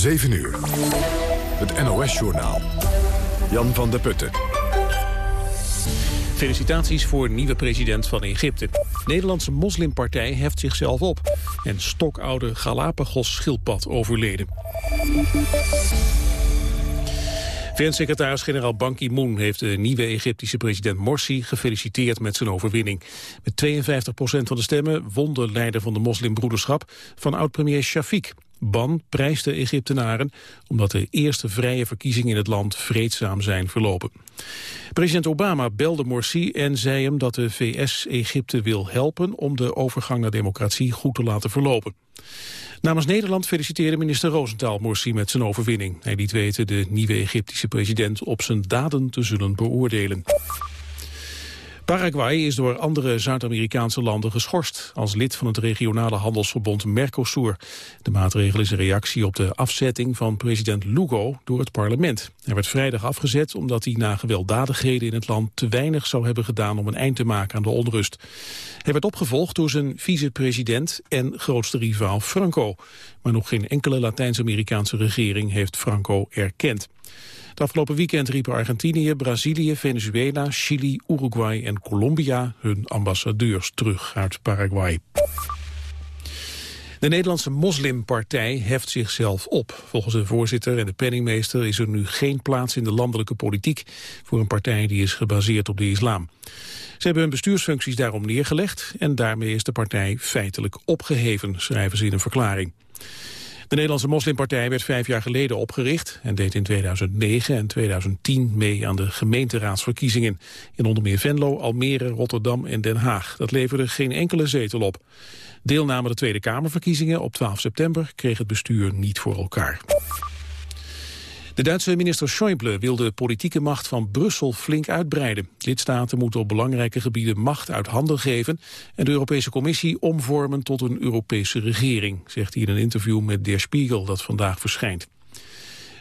7 uur. Het NOS-journaal. Jan van der Putten. Felicitaties voor nieuwe president van Egypte. Nederlandse moslimpartij heft zichzelf op. En stokoude Galapagos-schildpad overleden. VN-secretaris-generaal Ban Ki-moon heeft de nieuwe Egyptische president Morsi gefeliciteerd met zijn overwinning. Met 52% van de stemmen won de leider van de moslimbroederschap van oud-premier Shafiq. Ban prijst de Egyptenaren omdat de eerste vrije verkiezingen in het land vreedzaam zijn verlopen. President Obama belde Morsi en zei hem dat de VS Egypte wil helpen om de overgang naar democratie goed te laten verlopen. Namens Nederland feliciteerde minister Rosenthal Morsi met zijn overwinning. Hij liet weten de nieuwe Egyptische president op zijn daden te zullen beoordelen. Paraguay is door andere Zuid-Amerikaanse landen geschorst als lid van het regionale handelsverbond Mercosur. De maatregel is een reactie op de afzetting van president Lugo door het parlement. Hij werd vrijdag afgezet omdat hij na gewelddadigheden in het land te weinig zou hebben gedaan om een eind te maken aan de onrust. Hij werd opgevolgd door zijn vicepresident en grootste rivaal Franco. Maar nog geen enkele Latijns-Amerikaanse regering heeft Franco erkend. Afgelopen weekend riepen Argentinië, Brazilië, Venezuela, Chili, Uruguay en Colombia hun ambassadeurs terug uit Paraguay. De Nederlandse moslimpartij heft zichzelf op. Volgens de voorzitter en de penningmeester is er nu geen plaats in de landelijke politiek voor een partij die is gebaseerd op de islam. Ze hebben hun bestuursfuncties daarom neergelegd en daarmee is de partij feitelijk opgeheven, schrijven ze in een verklaring. De Nederlandse moslimpartij werd vijf jaar geleden opgericht... en deed in 2009 en 2010 mee aan de gemeenteraadsverkiezingen... in onder meer Venlo, Almere, Rotterdam en Den Haag. Dat leverde geen enkele zetel op. Deelname de Tweede Kamerverkiezingen op 12 september... kreeg het bestuur niet voor elkaar. De Duitse minister Schäuble wil de politieke macht van Brussel flink uitbreiden. Lidstaten moeten op belangrijke gebieden macht uit handen geven... en de Europese Commissie omvormen tot een Europese regering... zegt hij in een interview met Der Spiegel dat vandaag verschijnt.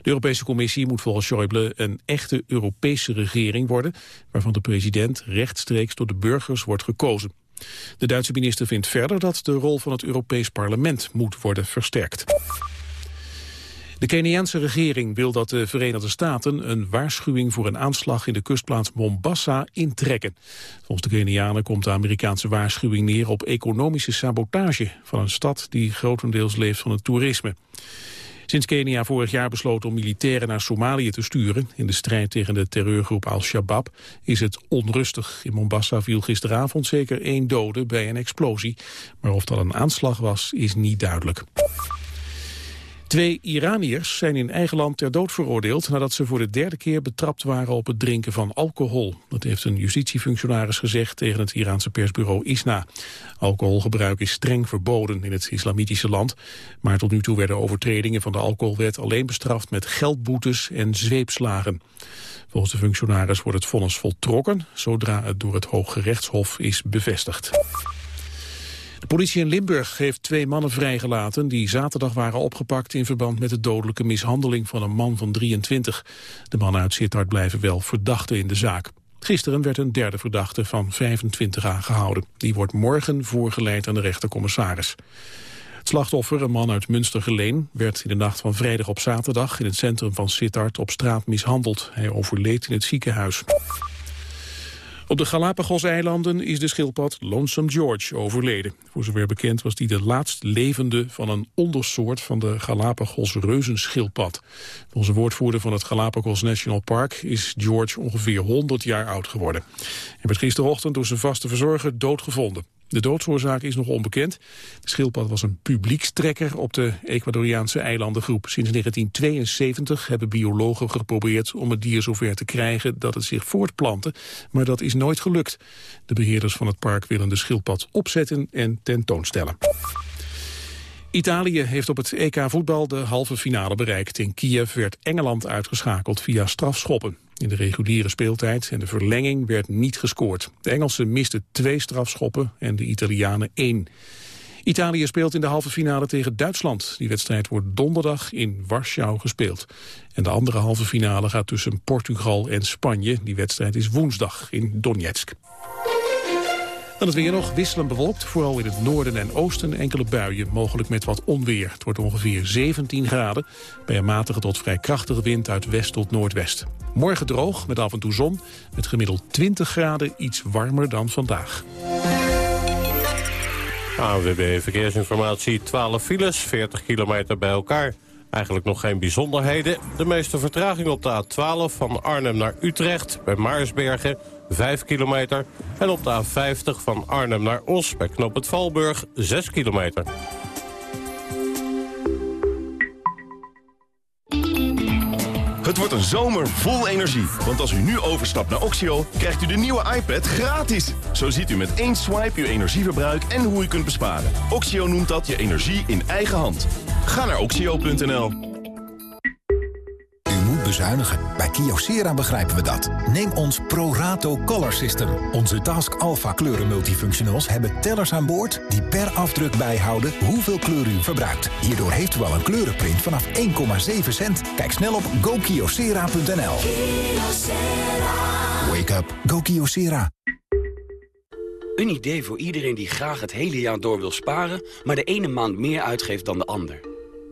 De Europese Commissie moet volgens Schäuble een echte Europese regering worden... waarvan de president rechtstreeks door de burgers wordt gekozen. De Duitse minister vindt verder dat de rol van het Europees Parlement moet worden versterkt. De Keniaanse regering wil dat de Verenigde Staten een waarschuwing voor een aanslag in de kustplaats Mombasa intrekken. Volgens de Kenianen komt de Amerikaanse waarschuwing neer op economische sabotage van een stad die grotendeels leeft van het toerisme. Sinds Kenia vorig jaar besloot om militairen naar Somalië te sturen... in de strijd tegen de terreurgroep Al-Shabaab, is het onrustig. In Mombasa viel gisteravond zeker één dode bij een explosie. Maar of dat een aanslag was, is niet duidelijk. Twee Iraniërs zijn in eigen land ter dood veroordeeld... nadat ze voor de derde keer betrapt waren op het drinken van alcohol. Dat heeft een justitiefunctionaris gezegd tegen het Iraanse persbureau ISNA. Alcoholgebruik is streng verboden in het islamitische land. Maar tot nu toe werden overtredingen van de alcoholwet... alleen bestraft met geldboetes en zweepslagen. Volgens de functionaris wordt het vonnis voltrokken... zodra het door het Hooggerechtshof is bevestigd. De politie in Limburg heeft twee mannen vrijgelaten die zaterdag waren opgepakt in verband met de dodelijke mishandeling van een man van 23. De mannen uit Sittard blijven wel verdachten in de zaak. Gisteren werd een derde verdachte van 25 aangehouden. Die wordt morgen voorgeleid aan de rechtercommissaris. Het slachtoffer, een man uit Münstergeleen, werd in de nacht van vrijdag op zaterdag in het centrum van Sittard op straat mishandeld. Hij overleed in het ziekenhuis. Op de Galapagos-eilanden is de schildpad Lonesome George overleden. Voor zover bekend was hij de laatst levende van een ondersoort van de Galapagos-reuzenschildpad. Volgens een woordvoerder van het Galapagos National Park is George ongeveer 100 jaar oud geworden. Hij werd gisterochtend door zijn vaste verzorger doodgevonden. De doodsoorzaak is nog onbekend. De schildpad was een publiekstrekker op de Ecuadoriaanse eilandengroep. Sinds 1972 hebben biologen geprobeerd om het dier zover te krijgen dat het zich voortplantte, maar dat is nooit gelukt. De beheerders van het park willen de schildpad opzetten en tentoonstellen. Italië heeft op het EK voetbal de halve finale bereikt. In Kiev werd Engeland uitgeschakeld via strafschoppen. In de reguliere speeltijd en de verlenging werd niet gescoord. De Engelsen misten twee strafschoppen en de Italianen één. Italië speelt in de halve finale tegen Duitsland. Die wedstrijd wordt donderdag in Warschau gespeeld. En de andere halve finale gaat tussen Portugal en Spanje. Die wedstrijd is woensdag in Donetsk. Dan het weer nog wisselend bewolkt, vooral in het noorden en oosten enkele buien, mogelijk met wat onweer. Het wordt ongeveer 17 graden, bij een matige tot vrij krachtige wind uit west tot noordwest. Morgen droog, met af en toe zon, met gemiddeld 20 graden, iets warmer dan vandaag. ANWB Verkeersinformatie, 12 files, 40 kilometer bij elkaar. Eigenlijk nog geen bijzonderheden. De meeste vertraging op de A12 van Arnhem naar Utrecht bij Maarsbergen, 5 kilometer. En op de A50 van Arnhem naar Os bij Knop het Valburg, 6 kilometer. Het wordt een zomer vol energie. Want als u nu overstapt naar Oxio, krijgt u de nieuwe iPad gratis. Zo ziet u met één swipe uw energieverbruik en hoe u kunt besparen. Oxio noemt dat je energie in eigen hand. Ga naar oxio.nl. Bezuinigen. Bij Kyocera begrijpen we dat. Neem ons ProRato Color System. Onze Task Alpha kleuren multifunctionals hebben tellers aan boord... die per afdruk bijhouden hoeveel kleur u verbruikt. Hierdoor heeft u al een kleurenprint vanaf 1,7 cent. Kijk snel op gokyocera.nl. Wake up. Go Kyocera. Een idee voor iedereen die graag het hele jaar door wil sparen... maar de ene maand meer uitgeeft dan de ander.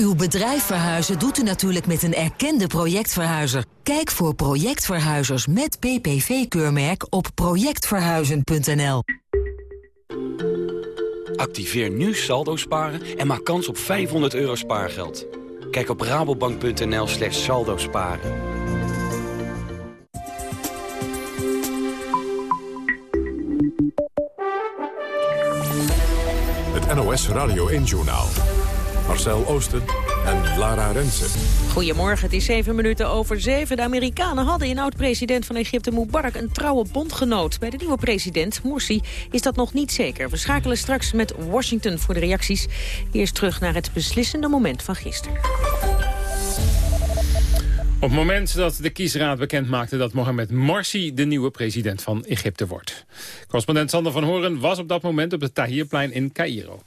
Uw bedrijf verhuizen doet u natuurlijk met een erkende projectverhuizer. Kijk voor projectverhuizers met PPV-keurmerk op projectverhuizen.nl. Activeer nu saldo sparen en maak kans op 500 euro spaargeld. Kijk op rabobank.nl slash saldo sparen. Het NOS Radio 1-journaal. Marcel Oosten en Lara Rensen. Goedemorgen, het is zeven minuten over zeven. De Amerikanen hadden in oud-president van Egypte Mubarak een trouwe bondgenoot. Bij de nieuwe president, Morsi, is dat nog niet zeker. We schakelen straks met Washington voor de reacties. Eerst terug naar het beslissende moment van gisteren. Op het moment dat de kiesraad bekend maakte dat Mohamed Morsi de nieuwe president van Egypte wordt. Correspondent Sander van Horen was op dat moment op het Tahrirplein in Cairo.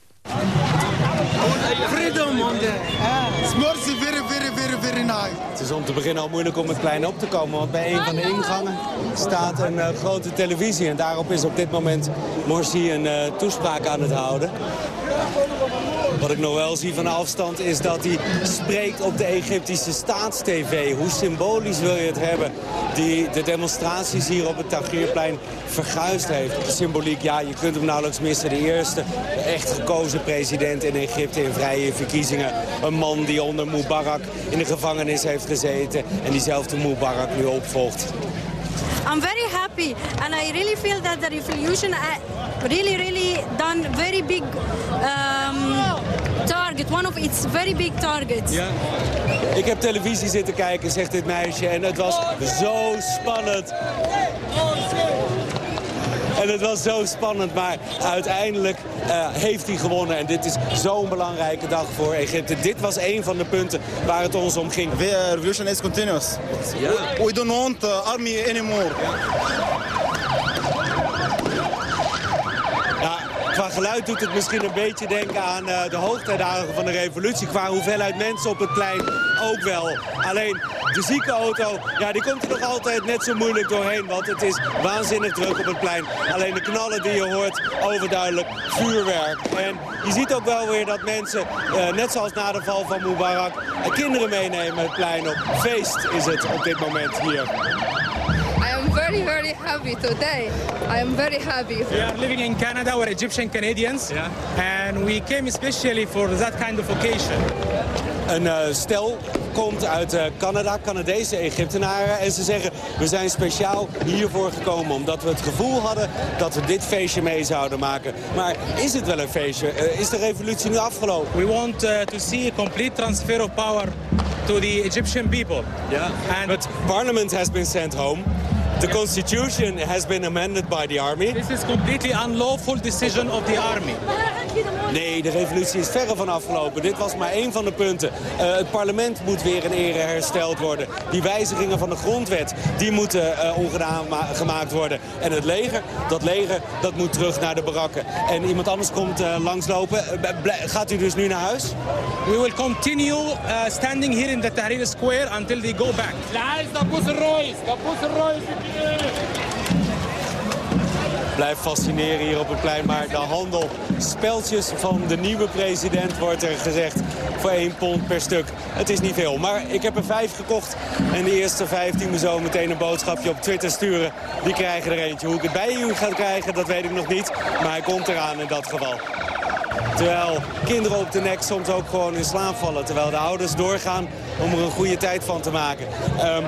Om te beginnen al moeilijk om het plein op te komen. Want bij een van de ingangen staat een uh, grote televisie. En daarop is op dit moment Morsi een uh, toespraak aan het houden. Wat ik nog wel zie van afstand is dat hij spreekt op de Egyptische staatstv. Hoe symbolisch wil je het hebben? Die de demonstraties hier op het Tahrirplein verguisd heeft. Symboliek, ja, je kunt hem nauwelijks missen. De eerste echt gekozen president in Egypte in vrije verkiezingen. Een man die onder Mubarak in de gevangenis heeft gezeten. En diezelfde Mubarak nu opvolgt. I'm very happy and I really feel that the revolution uh, really, really done very big um, target, one of its very big targets. Ja. Ik heb televisie zitten kijken, zegt dit meisje, en het was zo spannend. En het was zo spannend, maar uiteindelijk uh, heeft hij gewonnen. En dit is zo'n belangrijke dag voor Egypte. Dit was een van de punten waar het ons om ging. The revolution is continuous. Yeah. We don't want the army anymore. Ja, qua geluid doet het misschien een beetje denken aan uh, de hoogtijdagen van de revolutie. Qua hoeveelheid mensen op het plein ook wel. Alleen de ziekenauto, ja, die komt er nog altijd net zo moeilijk doorheen. Want het is waanzinnig druk op het plein. Alleen de knallen die je hoort, overduidelijk vuurwerk. En je ziet ook wel weer dat mensen, uh, net zoals na de val van Mubarak... Uh, kinderen meenemen het plein op. Feest is het op dit moment hier. I am very, very happy today. I am very happy. We are living in Canada, we're Egyptian Canadians. Yeah. And we came especially for that kind of occasion. Een uh, stel komt uit uh, Canada, Canadese Egyptenaren. En ze zeggen, we zijn speciaal hiervoor gekomen. Omdat we het gevoel hadden dat we dit feestje mee zouden maken. Maar is het wel een feestje? Uh, is de revolutie nu afgelopen? We want to see a complete transfer of power to the Egyptian people. Yeah. And But parliament has been sent home. The constitution has been amended by the army. This is completely unlawful decision of the army. Nee, de revolutie is verre van afgelopen. Dit was maar één van de punten. Uh, het parlement moet weer in ere hersteld worden. Die wijzigingen van de grondwet, die moeten uh, ongedaan gemaakt worden. En het leger, dat leger, dat moet terug naar de barakken. En iemand anders komt uh, langslopen. gaat u dus nu naar huis? We will continue standing here in the Tahrir Square until they go back. Blijft fascineren hier op het plein, maar de handel, speltjes van de nieuwe president wordt er gezegd voor 1 pond per stuk. Het is niet veel, maar ik heb er vijf gekocht en de eerste 15 me zo meteen een boodschapje op Twitter sturen. Die krijgen er eentje. Hoe ik het bij u ga krijgen, dat weet ik nog niet, maar hij komt eraan in dat geval. Terwijl kinderen op de nek soms ook gewoon in slaap vallen. Terwijl de ouders doorgaan om er een goede tijd van te maken. Um,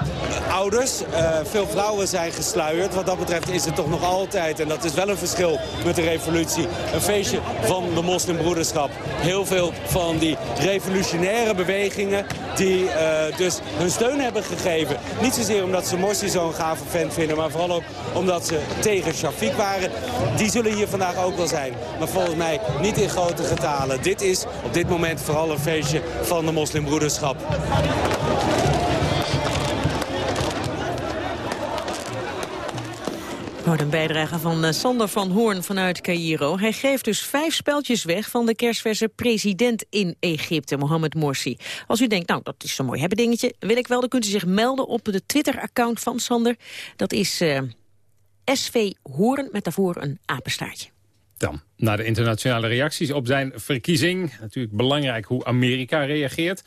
ouders, uh, veel vrouwen zijn gesluierd. Wat dat betreft is het toch nog altijd, en dat is wel een verschil met de revolutie, een feestje van de moslimbroederschap. Heel veel van die revolutionaire bewegingen die uh, dus hun steun hebben gegeven. Niet zozeer omdat ze Morsi zo'n gave vent vinden, maar vooral ook omdat ze tegen Shafiq waren. Die zullen hier vandaag ook wel zijn. Maar volgens mij niet in grote getalen. Dit is op dit moment vooral een feestje van de moslimbroederschap. Hoort een bijdrage van uh, Sander van Hoorn vanuit Cairo. Hij geeft dus vijf speltjes weg van de kerstverse president in Egypte, Mohamed Morsi. Als u denkt, nou, dat is zo'n mooi hebben dingetje, wil ik wel, dan kunt u zich melden op de Twitter-account van Sander. Dat is uh, SV Hoorn met daarvoor een apenstaartje. Dan naar de internationale reacties op zijn verkiezing. Natuurlijk belangrijk hoe Amerika reageert.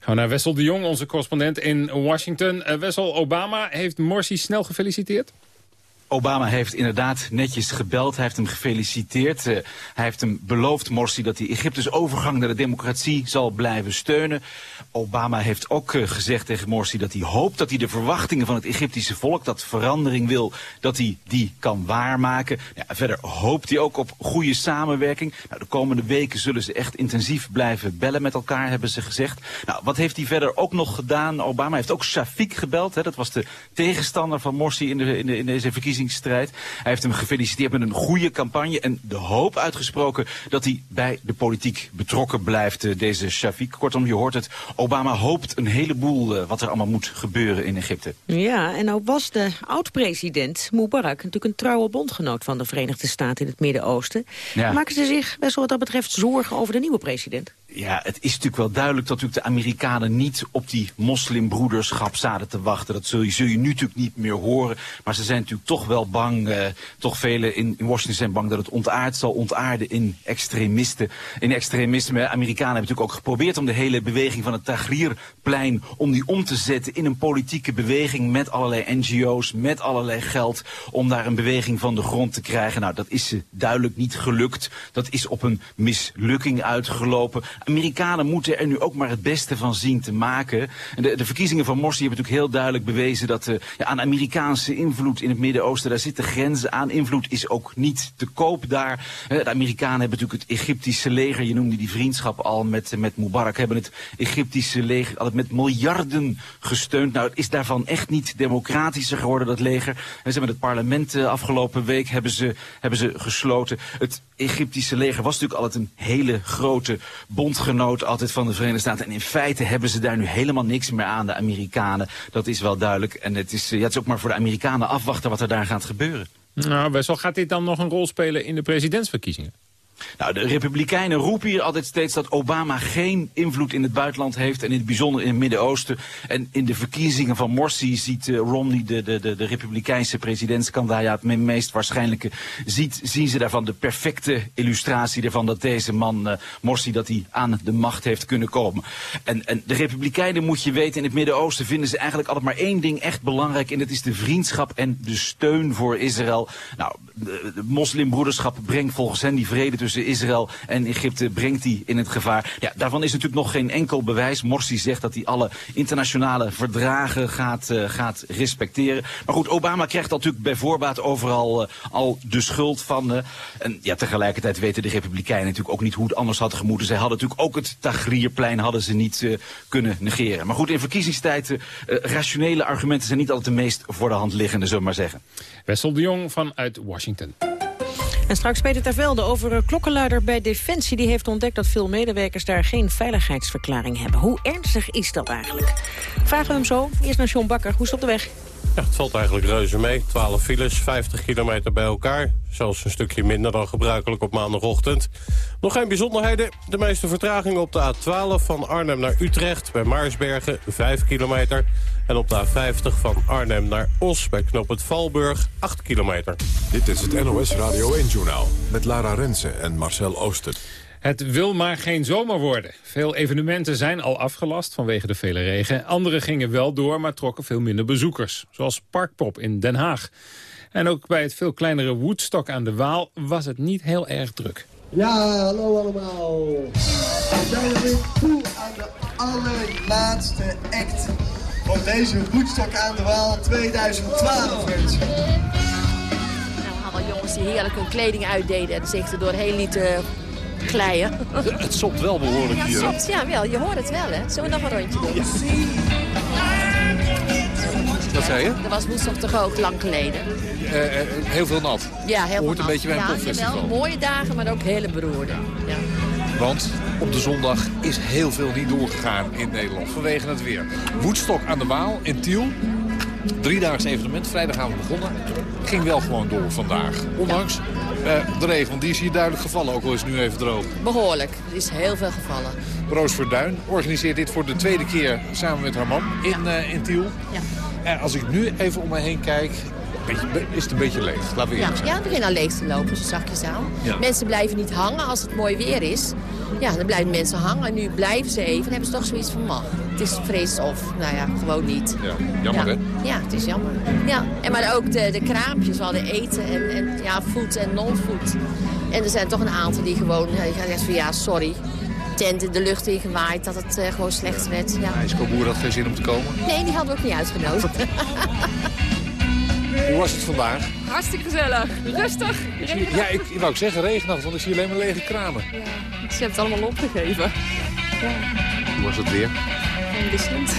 Gaan we naar Wessel de Jong, onze correspondent in Washington. Uh, Wessel, Obama heeft Morsi snel gefeliciteerd? Obama heeft inderdaad netjes gebeld. Hij heeft hem gefeliciteerd. Uh, hij heeft hem beloofd, Morsi, dat hij Egyptes overgang naar de democratie zal blijven steunen. Obama heeft ook uh, gezegd tegen Morsi dat hij hoopt dat hij de verwachtingen van het Egyptische volk, dat verandering wil, dat hij die kan waarmaken. Ja, verder hoopt hij ook op goede samenwerking. Nou, de komende weken zullen ze echt intensief blijven bellen met elkaar, hebben ze gezegd. Nou, wat heeft hij verder ook nog gedaan? Obama heeft ook Shafiq gebeld. Hè? Dat was de tegenstander van Morsi in, de, in, de, in deze verkiezing verkiezingsstrijd. Hij heeft hem gefeliciteerd met een goede campagne en de hoop uitgesproken dat hij bij de politiek betrokken blijft, eh, deze Shafiq. Kortom, je hoort het, Obama hoopt een heleboel uh, wat er allemaal moet gebeuren in Egypte. Ja, en nou was de oud-president Mubarak natuurlijk een trouwe bondgenoot van de Verenigde Staten in het Midden-Oosten. Ja. Maken ze zich best wel wat dat betreft zorgen over de nieuwe president? Ja, het is natuurlijk wel duidelijk dat natuurlijk de Amerikanen niet op die moslimbroederschap zaten te wachten. Dat zul je, zul je nu natuurlijk niet meer horen. Maar ze zijn natuurlijk toch wel bang, eh, toch velen in, in, Washington zijn bang dat het ontaard zal ontaarden in extremisten. In extremisme. Amerikanen hebben natuurlijk ook geprobeerd om de hele beweging van het Tahrirplein, om die om te zetten in een politieke beweging met allerlei NGO's, met allerlei geld, om daar een beweging van de grond te krijgen. Nou, dat is ze duidelijk niet gelukt. Dat is op een mislukking uitgelopen. Amerikanen moeten er nu ook maar het beste van zien te maken. De, de verkiezingen van Morsi hebben natuurlijk heel duidelijk bewezen dat uh, ja, aan Amerikaanse invloed in het Midden-Oosten, daar zitten grenzen aan. Invloed is ook niet te koop daar. Uh, de Amerikanen hebben natuurlijk het Egyptische leger, je noemde die vriendschap al met, uh, met Mubarak, hebben het Egyptische leger altijd met miljarden gesteund. Nou, het is daarvan echt niet democratischer geworden, dat leger. En ze hebben het parlement afgelopen week hebben ze, hebben ze gesloten. Het Egyptische leger was natuurlijk altijd een hele grote bondgenoot altijd van de Verenigde Staten. En in feite hebben ze daar nu helemaal niks meer aan, de Amerikanen. Dat is wel duidelijk. En het is, ja, het is ook maar voor de Amerikanen afwachten wat er daar gaat gebeuren. Nou, Wessel, gaat dit dan nog een rol spelen in de presidentsverkiezingen? Nou, de Republikeinen roepen hier altijd steeds dat Obama geen invloed in het buitenland heeft. En in het bijzonder in het Midden-Oosten. En in de verkiezingen van Morsi ziet uh, Romney, de, de, de, de Republikeinse presidentskandidaat, het meest waarschijnlijke, ziet, zien ze daarvan de perfecte illustratie ervan dat deze man, uh, Morsi, dat hij aan de macht heeft kunnen komen. En, en de Republikeinen, moet je weten, in het Midden-Oosten vinden ze eigenlijk altijd maar één ding echt belangrijk. En dat is de vriendschap en de steun voor Israël. Nou, de, de moslimbroederschap brengt volgens hen die vrede tussen Israël en Egypte brengt hij in het gevaar. Ja, daarvan is natuurlijk nog geen enkel bewijs. Morsi zegt dat hij alle internationale verdragen gaat, uh, gaat respecteren. Maar goed, Obama krijgt natuurlijk bij voorbaat overal uh, al de schuld van. Uh, en ja, tegelijkertijd weten de Republikeinen natuurlijk ook niet hoe het anders had gemoeten. Zij hadden natuurlijk ook het Tahrirplein hadden ze niet kunnen negeren. Maar goed, in verkiezingstijd, rationele argumenten zijn niet altijd de meest voor de hand liggende, zullen we maar zeggen. Wessel de Jong vanuit Washington. En straks Peter Tervelde over een klokkenluider bij Defensie. Die heeft ontdekt dat veel medewerkers daar geen veiligheidsverklaring hebben. Hoe ernstig is dat eigenlijk? Vragen we hem zo. Eerst naar John Bakker. Hoe is het op de weg? Ja, het valt eigenlijk reuze mee. 12 files, 50 kilometer bij elkaar. Zelfs een stukje minder dan gebruikelijk op maandagochtend. Nog geen bijzonderheden. De meeste vertragingen op de A12 van Arnhem naar Utrecht... bij Maarsbergen, 5 kilometer. En op de A50 van Arnhem naar Os bij Knop het Valburg, 8 kilometer. Dit is het NOS Radio 1-journaal met Lara Rensen en Marcel Oosten. Het wil maar geen zomer worden. Veel evenementen zijn al afgelast vanwege de vele regen. Andere gingen wel door, maar trokken veel minder bezoekers. Zoals Parkpop in Den Haag. En ook bij het veel kleinere Woodstock aan de Waal was het niet heel erg druk. Ja, hallo allemaal. We zijn er weer toe aan de allerlaatste act van deze Woodstock aan de Waal 2012, mensen. Nou, we hadden jongens die heerlijk hun kleding uitdeden en zich er doorheen lieten glijden. Het sopt wel behoorlijk hier. Ja, sopt, ja, wel. Je hoort het wel, hè. Zullen we nog een rondje doen? Ja. Wat zei je? Er was woensdag toch ook lang geleden. Uh, uh, heel veel nat. Ja, heel veel Hoort een beetje bij een ja, popfestival. Jawel, mooie dagen, maar ook hele beroerde. Ja. Want op de zondag is heel veel niet doorgegaan in Nederland vanwege het weer. Woodstock aan de Waal in Tiel. Driedaags evenement, vrijdagavond begonnen. Ging wel gewoon door vandaag. Ondanks uh, de regen, want die is hier duidelijk gevallen. Ook al is het nu even droog. Behoorlijk. Er is heel veel gevallen. Roos Verduin organiseert dit voor de tweede keer samen met haar man in, ja. in Tiel. Ja. En als ik nu even om me heen kijk, beetje, is het een beetje leeg. Laten we ja, ja, het begint al leeg te lopen, zo zachtjes aan. Ja. Mensen blijven niet hangen als het mooi weer is. Ja, dan blijven mensen hangen. En nu blijven ze even en hebben ze toch zoiets van... mag. Het is fris of, nou ja, gewoon niet. Ja, jammer ja. hè? Ja, het is jammer. Ja, en maar ook de, de kraampjes, we hadden eten en, en ja, food en non-food. En er zijn toch een aantal die gewoon ja, zeggen van ja, sorry tent in de lucht ingewaaid dat het uh, gewoon slecht werd. Ja. IJskoboer had geen zin om te komen? Nee, die hadden we ook niet uitgenodigd. Hoe was het vandaag? Hartstikke gezellig. Rustig. Ja, ik, ik wou ook zeggen regenachtig, want ik zie alleen maar lege kramen. Ja, ze hebben het allemaal opgegeven. Ja. Hoe was het weer? Wisselend.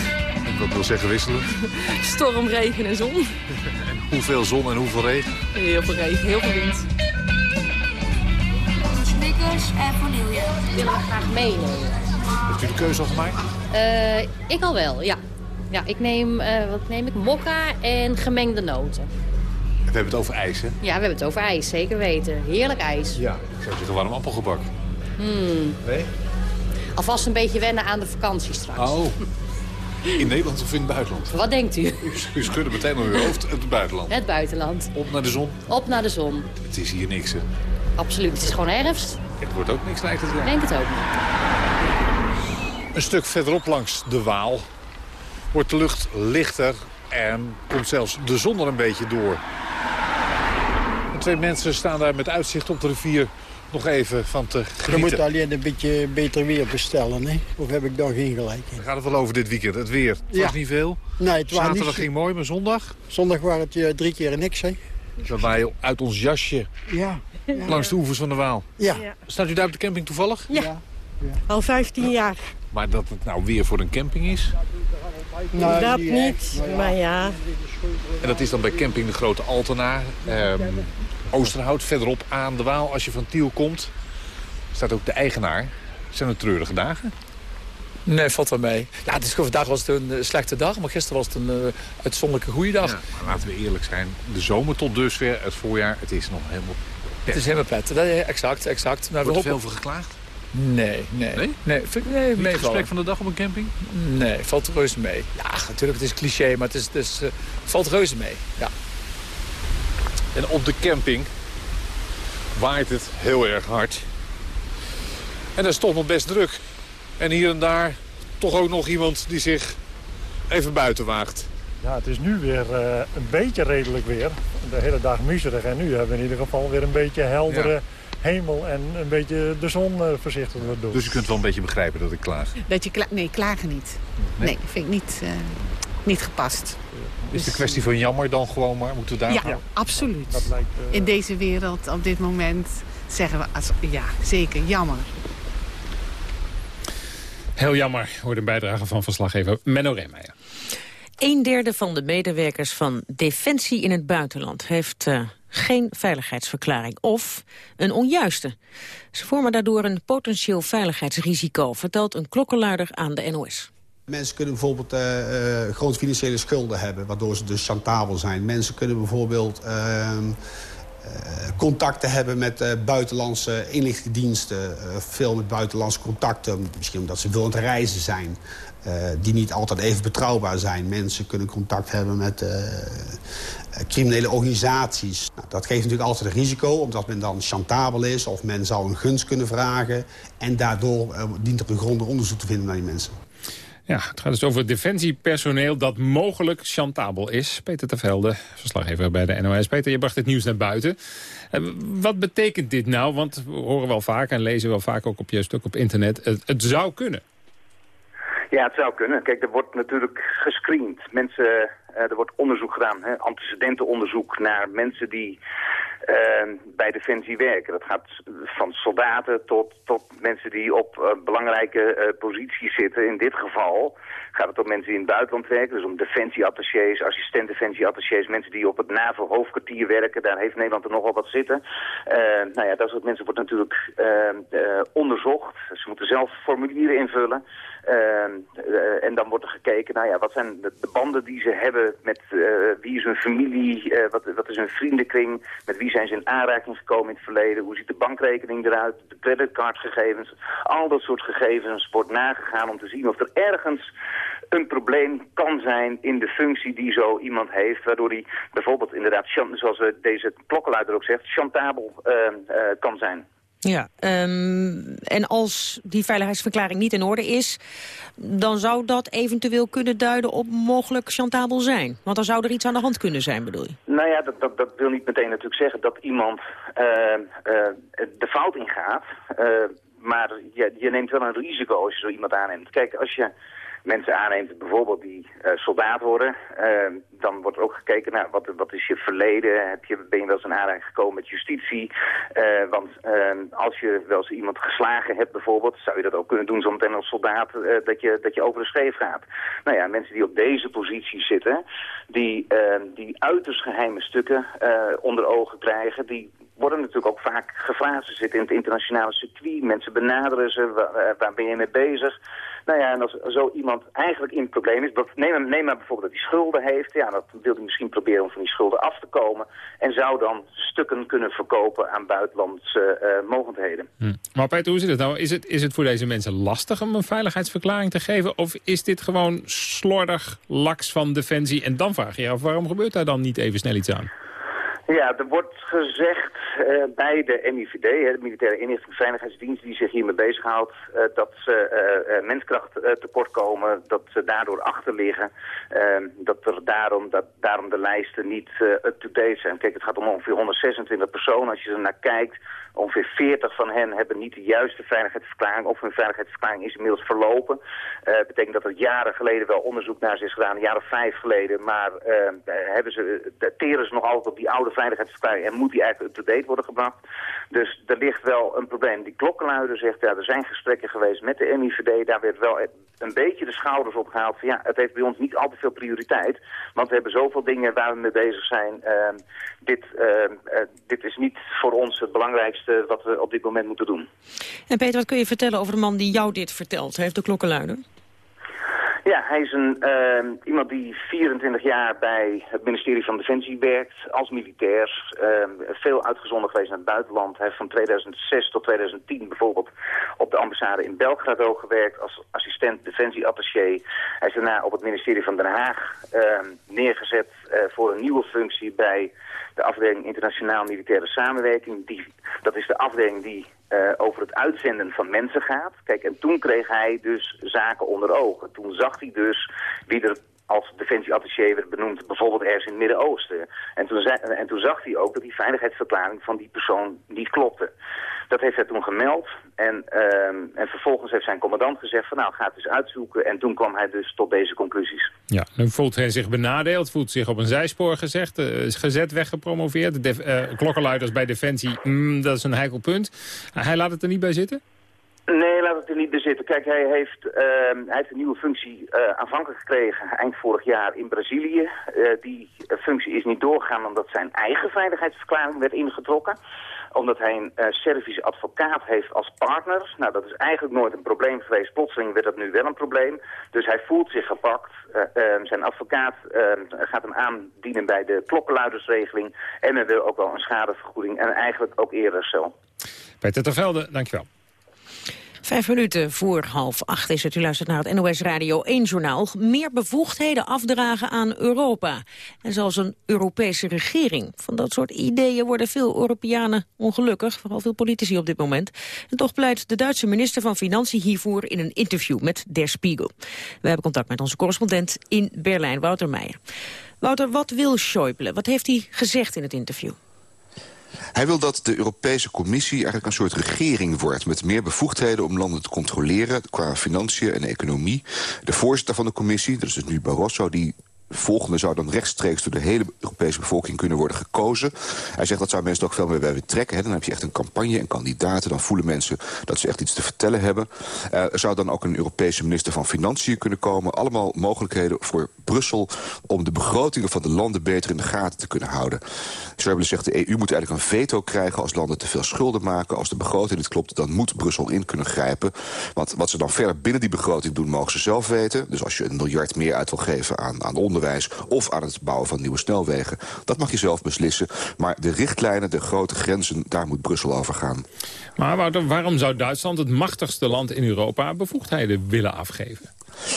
Wat wil zeggen wisselend? Storm, regen en zon. en hoeveel zon en hoeveel regen? Heel veel regen, heel veel wind. Snickers en vanille. Willen we graag meenemen. Heeft u de keuze al gemaakt? Uh, ik al wel, ja. Ja, ik neem, uh, wat neem ik? Mokka en gemengde noten. We hebben het over ijs, hè? Ja, we hebben het over ijs, zeker weten. Heerlijk ijs. Ja, ik zou zeggen warm appelgebak. Hmm. Nee? Alvast een beetje wennen aan de vakantie straks. Oh. In Nederland of in het buitenland? Wat denkt u? U schudde meteen naar uw hoofd. Het buitenland. Het buitenland. Op naar de zon? Op naar de zon. Het is hier niks, hè? Absoluut. Het is gewoon herfst. Het wordt ook niks, lijkt het wel. Ik denk het ook niet. Een stuk verderop langs de Waal wordt de lucht lichter en komt zelfs de zon er een beetje door. En twee mensen staan daar met uitzicht op de rivier nog even van te genieten. Je moet alleen een beetje beter weer bestellen, hè? Of heb ik daar geen gelijk in? Dan gaat het wel over dit weekend, het weer. Het ja. was niet veel. Nee, het was Zaterdag niet... ging mooi, maar zondag? Zondag waren het uh, drie keer niks, hè? Dat wij uit ons jasje ja. ja. langs de oevers van de Waal. Ja. Staat u daar op de camping toevallig? Ja. ja. Al 15 jaar. Maar dat het nou weer voor een camping is? Nou, dat niet, maar ja. En dat is dan bij camping de Grote Altena. Um, Oosterhout, verderop aan de Waal. Als je van Tiel komt, staat ook de eigenaar. Zijn het treurige dagen? Nee, valt wel mee. Ja, het is vandaag was het een slechte dag, maar gisteren was het een uh, uitzonderlijke goede dag. Ja, maar laten we eerlijk zijn, de zomer tot dusver, het voorjaar, het is nog helemaal pet. Het is helemaal pet, dat, exact, exact. Maar Wordt er veel voor geklaagd? Nee, nee. Nee? Nee, vind, nee het gesprek van de dag op een camping? Nee, valt reuze mee. Ja, natuurlijk, het is cliché, maar het, is, het, is, uh, valt reuze mee. Ja. En op de camping waait het heel erg hard. En dat is toch nog best druk. En hier en daar toch ook nog iemand die zich even buiten waagt. Ja, het is nu weer uh, een beetje redelijk weer. De hele dag miserig. En nu hebben we in ieder geval weer een beetje heldere, ja. Hemel en een beetje de zon uh, voorzichtig wordt doen. Dus je kunt wel een beetje begrijpen dat ik klaag? Dat je kla nee, klagen niet. Nee, nee vind ik niet, uh, niet gepast. Is de kwestie van jammer dan gewoon maar? Moeten we daar ja, ja, absoluut. Dat lijkt, uh... In deze wereld op dit moment zeggen we als, ja, zeker jammer. Heel jammer, hoorde een bijdrage van verslaggever Menno Reemeijer. Een derde van de medewerkers van Defensie in het buitenland heeft uh, geen veiligheidsverklaring of een onjuiste. Ze vormen daardoor een potentieel veiligheidsrisico, vertelt een klokkenluider aan de NOS. Mensen kunnen bijvoorbeeld uh, grote financiële schulden hebben... waardoor ze dus chantabel zijn. Mensen kunnen bijvoorbeeld uh, contacten hebben met buitenlandse inlichtingendiensten. veel met buitenlandse contacten. Misschien omdat ze veel reizen zijn. Die niet altijd even betrouwbaar zijn. Mensen kunnen contact hebben met criminele organisaties. Nou, dat geeft natuurlijk altijd een risico, omdat men dan chantabel is... of men zou een gunst kunnen vragen. En daardoor dient er een grondig onderzoek te vinden naar die mensen. Ja, het gaat dus over defensiepersoneel dat mogelijk chantabel is. Peter Tervelde, verslaggever bij de NOS. Peter, je bracht het nieuws naar buiten. Eh, wat betekent dit nou? Want we horen wel vaak en lezen wel vaak ook op je stuk op internet... het, het zou kunnen. Ja, het zou kunnen. Kijk, er wordt natuurlijk gescreend. Mensen, uh, er wordt onderzoek gedaan, hè, antecedentenonderzoek naar mensen die uh, bij Defensie werken. Dat gaat van soldaten tot, tot mensen die op uh, belangrijke posities zitten. In dit geval gaat het om mensen die in het buitenland werken. Dus om defensieattachés, assistent defensieattachés, mensen die op het NAVO-hoofdkwartier werken. Daar heeft Nederland er nogal wat zitten. nou ja, dat soort mensen wordt natuurlijk onderzocht. Ze moeten zelf formulieren invullen. Uh, en dan wordt er gekeken, nou ja, wat zijn de, de banden die ze hebben met uh, wie is hun familie, uh, wat, wat is hun vriendenkring, met wie zijn ze in aanraking gekomen in het verleden, hoe ziet de bankrekening eruit, de creditcardgegevens, al dat soort gegevens wordt nagegaan om te zien of er ergens een probleem kan zijn in de functie die zo iemand heeft, waardoor hij bijvoorbeeld inderdaad, zoals deze klokkenluider ook zegt, chantabel kan zijn. Ja, um, en als die veiligheidsverklaring niet in orde is... dan zou dat eventueel kunnen duiden op mogelijk chantabel zijn. Want dan zou er iets aan de hand kunnen zijn, bedoel je? Nou ja, dat, dat, wil niet meteen natuurlijk zeggen dat iemand uh, uh, de fout ingaat. Uh, maar je, je neemt wel een risico als je zo iemand aanneemt. Kijk, als je mensen aanneemt, bijvoorbeeld die uh, soldaat worden, uh, dan wordt ook gekeken naar wat, wat is je verleden, Heb je, ben je wel eens in aanraking gekomen met justitie, uh, want als je wel eens iemand geslagen hebt bijvoorbeeld, zou je dat ook kunnen doen zometeen als soldaat, dat, je, dat je over de scheef gaat. Nou ja, mensen die op deze positie zitten, die, die uiterst geheime stukken onder ogen krijgen, die worden natuurlijk ook vaak gevraagd. Ze zitten in het internationale circuit, mensen benaderen ze, waar ben je mee bezig? Nou ja, en als zo iemand eigenlijk in het probleem is, dat, neem, neem maar bijvoorbeeld dat hij schulden heeft, ja, dat wil hij misschien proberen om van die schulden af te komen en zou dan stukken kunnen verkopen aan buitenlandse uh, mogendheden. Hm. Maar Peter, hoe zit het nou? Is het, is het voor deze mensen lastig om een veiligheidsverklaring te geven of is dit gewoon slordig laks van Defensie en dan vraag je je af waarom gebeurt daar dan niet even snel iets aan? Ja, er wordt gezegd uh, bij de MIVD, de Militaire Inrichting Veiligheidsdienst, die zich hiermee bezighoudt, uh, dat ze uh, menskracht tekort komen, dat ze daardoor achterliggen, dat er daarom, dat daarom de lijsten niet up-to-date zijn. Kijk, het gaat om ongeveer 126 personen. Als je er naar kijkt, ongeveer 40 van hen hebben niet de juiste veiligheidsverklaring of hun veiligheidsverklaring is inmiddels verlopen. Dat betekent dat er jaren geleden wel onderzoek naar ze is gedaan, een jaar of vijf geleden, maar hebben ze, teren ze nog altijd op die oude veiligheidsverklaring en moet die eigenlijk up-to-date worden gebracht. Dus er ligt wel een probleem. Die klokkenluider zegt, ja, er zijn gesprekken geweest met de MIVD. Daar werd wel een beetje de schouders op gehaald van ja, het heeft bij ons niet al te veel prioriteit. Want we hebben zoveel dingen waar we mee bezig zijn. Uh, dit, uh, uh, dit is niet voor ons het belangrijkste wat we op dit moment moeten doen. En Peter, wat kun je vertellen over de man die jou dit vertelt? Heeft de klokkenluider? Ja, hij is een, uh, iemand die 24 jaar bij het ministerie van Defensie werkt als militair. Uh, veel uitgezonden geweest naar het buitenland. Hij heeft van 2006 tot 2010 bijvoorbeeld op de ambassade in Belgrado gewerkt als assistent defensieattaché. Hij is daarna op het ministerie van Den Haag uh, neergezet uh, voor een nieuwe functie bij de afdeling internationaal militaire samenwerking. Die, dat is de afdeling die uh, over het uitzenden van mensen gaat. Kijk, en toen kreeg hij dus zaken onder ogen. Toen zag hij dus wie er als defensieattaché werd benoemd, bijvoorbeeld ergens in het Midden-Oosten. En, toen en toen zag hij ook dat die veiligheidsverklaring van die persoon niet klopte. Dat heeft hij toen gemeld. En, ehm, en vervolgens heeft zijn commandant gezegd van nou, ga het eens uitzoeken. En toen kwam hij dus tot deze conclusies. Ja, nu voelt hij zich benadeeld, voelt zich op een zijspoor gezegd, uh, gezet, weggepromoveerd. De uh, klokkenluiders bij Defensie, mm, dat is een heikel punt. hij laat het er niet bij zitten? Nee, laat het er niet bij zitten. Kijk, hij heeft, uh, hij heeft een nieuwe functie uh, aanvankelijk gekregen eind vorig jaar in Brazilië. Uh, die functie is niet doorgegaan omdat zijn eigen veiligheidsverklaring werd ingetrokken. Omdat hij een Servische advocaat heeft als partner. Nou, dat is eigenlijk nooit een probleem geweest. Plotseling werd dat nu wel een probleem. Dus hij voelt zich gepakt. Ehm, zijn advocaat ehm, gaat hem aandienen bij de klokkenluidersregeling. En hij wil ook wel een schadevergoeding. En eigenlijk ook eerder zo. Peter Tervelde, dankjewel. Vijf minuten voor half acht is het. U luistert naar het NOS Radio 1-journaal. Meer bevoegdheden afdragen aan Europa. En zelfs een Europese regering. Van dat soort ideeën worden veel Europeanen ongelukkig. Vooral veel politici op dit moment. En toch pleit de Duitse minister van Financiën hiervoor... in een interview met Der Spiegel. We hebben contact met onze correspondent in Berlijn, Wouter Meijer. Wouter, wat wil Schäuble? Wat heeft hij gezegd in het interview? Hij wil dat de Europese Commissie eigenlijk een soort regering wordt... met meer bevoegdheden om landen te controleren qua financiën en economie. De voorzitter van de commissie, dat is dus nu Barroso... die volgende zou dan rechtstreeks door de hele Europese bevolking kunnen worden gekozen. Hij zegt dat zou mensen ook veel meer bij betrekken. Hè. Dan heb je echt een campagne en kandidaten. Dan voelen mensen dat ze echt iets te vertellen hebben. Uh, er zou dan ook een Europese minister van Financiën kunnen komen. Allemaal mogelijkheden voor Brussel om de begrotingen van de landen beter in de gaten te kunnen houden. Schäuble zegt de EU moet eigenlijk een veto krijgen als landen te veel schulden maken. Als de begroting niet klopt, dan moet Brussel in kunnen grijpen. Want wat ze dan verder binnen die begroting doen, mogen ze zelf weten. Dus als je een miljard meer uit wil geven aan, aan onderwijs of aan het bouwen van nieuwe snelwegen. Dat mag je zelf beslissen. Maar de richtlijnen, de grote grenzen, daar moet Brussel over gaan. Maar waarom zou Duitsland, het machtigste land in Europa, bevoegdheden willen afgeven?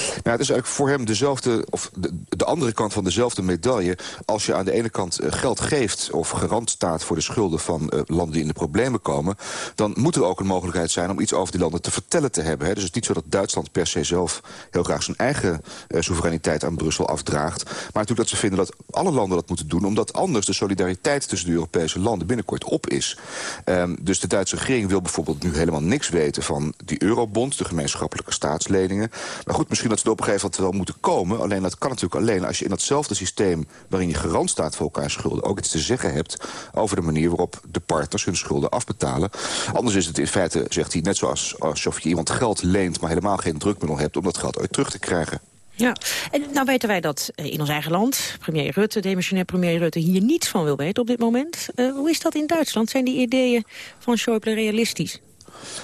Nou, het is eigenlijk voor hem dezelfde, of de, de, andere kant van dezelfde medaille. Als je aan de ene kant eh, geld geeft of garant staat voor de schulden van uh, landen die in de problemen komen, dan moet er ook een mogelijkheid zijn om iets over die landen te vertellen te hebben. Hè. Dus het is niet zo dat Duitsland per se zelf heel graag zijn eigen uh, soevereiniteit aan Brussel afdraagt. Maar natuurlijk dat ze vinden dat alle landen dat moeten doen, omdat anders de solidariteit tussen de Europese landen binnenkort op is. Um, dus de Duitse regering wil bijvoorbeeld nu helemaal niks weten van die eurobond, de gemeenschappelijke staatsleningen. Maar goed, misschien dat ze er op een gegeven moment wel moeten komen. Alleen dat kan natuurlijk alleen als je in datzelfde systeem... waarin je garant staat voor elkaar schulden... ook iets te zeggen hebt over de manier waarop de partners hun schulden afbetalen. Anders is het in feite, zegt hij, net zoals alsof je iemand geld leent... maar helemaal geen drukmiddel hebt om dat geld ooit terug te krijgen. Ja, en nou weten wij dat in ons eigen land, premier Rutte, demissionair premier Rutte, hier niets van wil weten op dit moment. Uh, hoe is dat in Duitsland? Zijn die ideeën van Schäuble realistisch?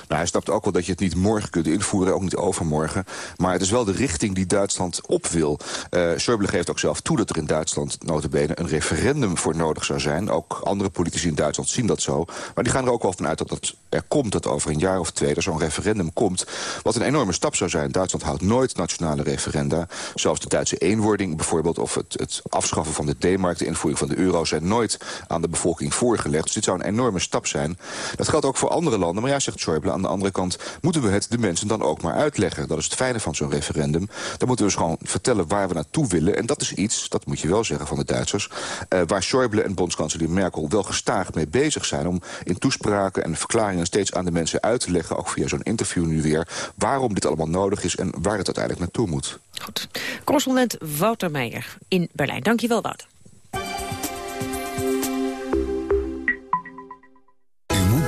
Nou, hij snapt ook wel dat je het niet morgen kunt invoeren, ook niet overmorgen. Maar het is wel de richting die Duitsland op wil. Uh, Schäuble geeft ook zelf toe dat er in Duitsland notabene een referendum voor nodig zou zijn. Ook andere politici in Duitsland zien dat zo. Maar die gaan er ook wel vanuit dat het er komt, dat over een jaar of twee er zo'n referendum komt. Wat een enorme stap zou zijn. Duitsland houdt nooit nationale referenda. Zelfs de Duitse eenwording bijvoorbeeld, of het, het afschaffen van de D-markt, de invoering van de euro, zijn nooit aan de bevolking voorgelegd. Dus dit zou een enorme stap zijn. Dat geldt ook voor andere landen. Maar ja, zegt Schäuble, aan de andere kant moeten we het de mensen dan ook maar uitleggen. Dat is het fijne van zo'n referendum. Dan moeten we dus gewoon vertellen waar we naartoe willen. En dat is iets, dat moet je wel zeggen van de Duitsers... Uh, waar Schäuble en bondskanselier Merkel wel gestaag mee bezig zijn... om in toespraken en verklaringen steeds aan de mensen uit te leggen... ook via zo'n interview nu weer, waarom dit allemaal nodig is... en waar het uiteindelijk naartoe moet. Goed. Correspondent Wouter Meijer in Berlijn. Dankjewel, Wouter.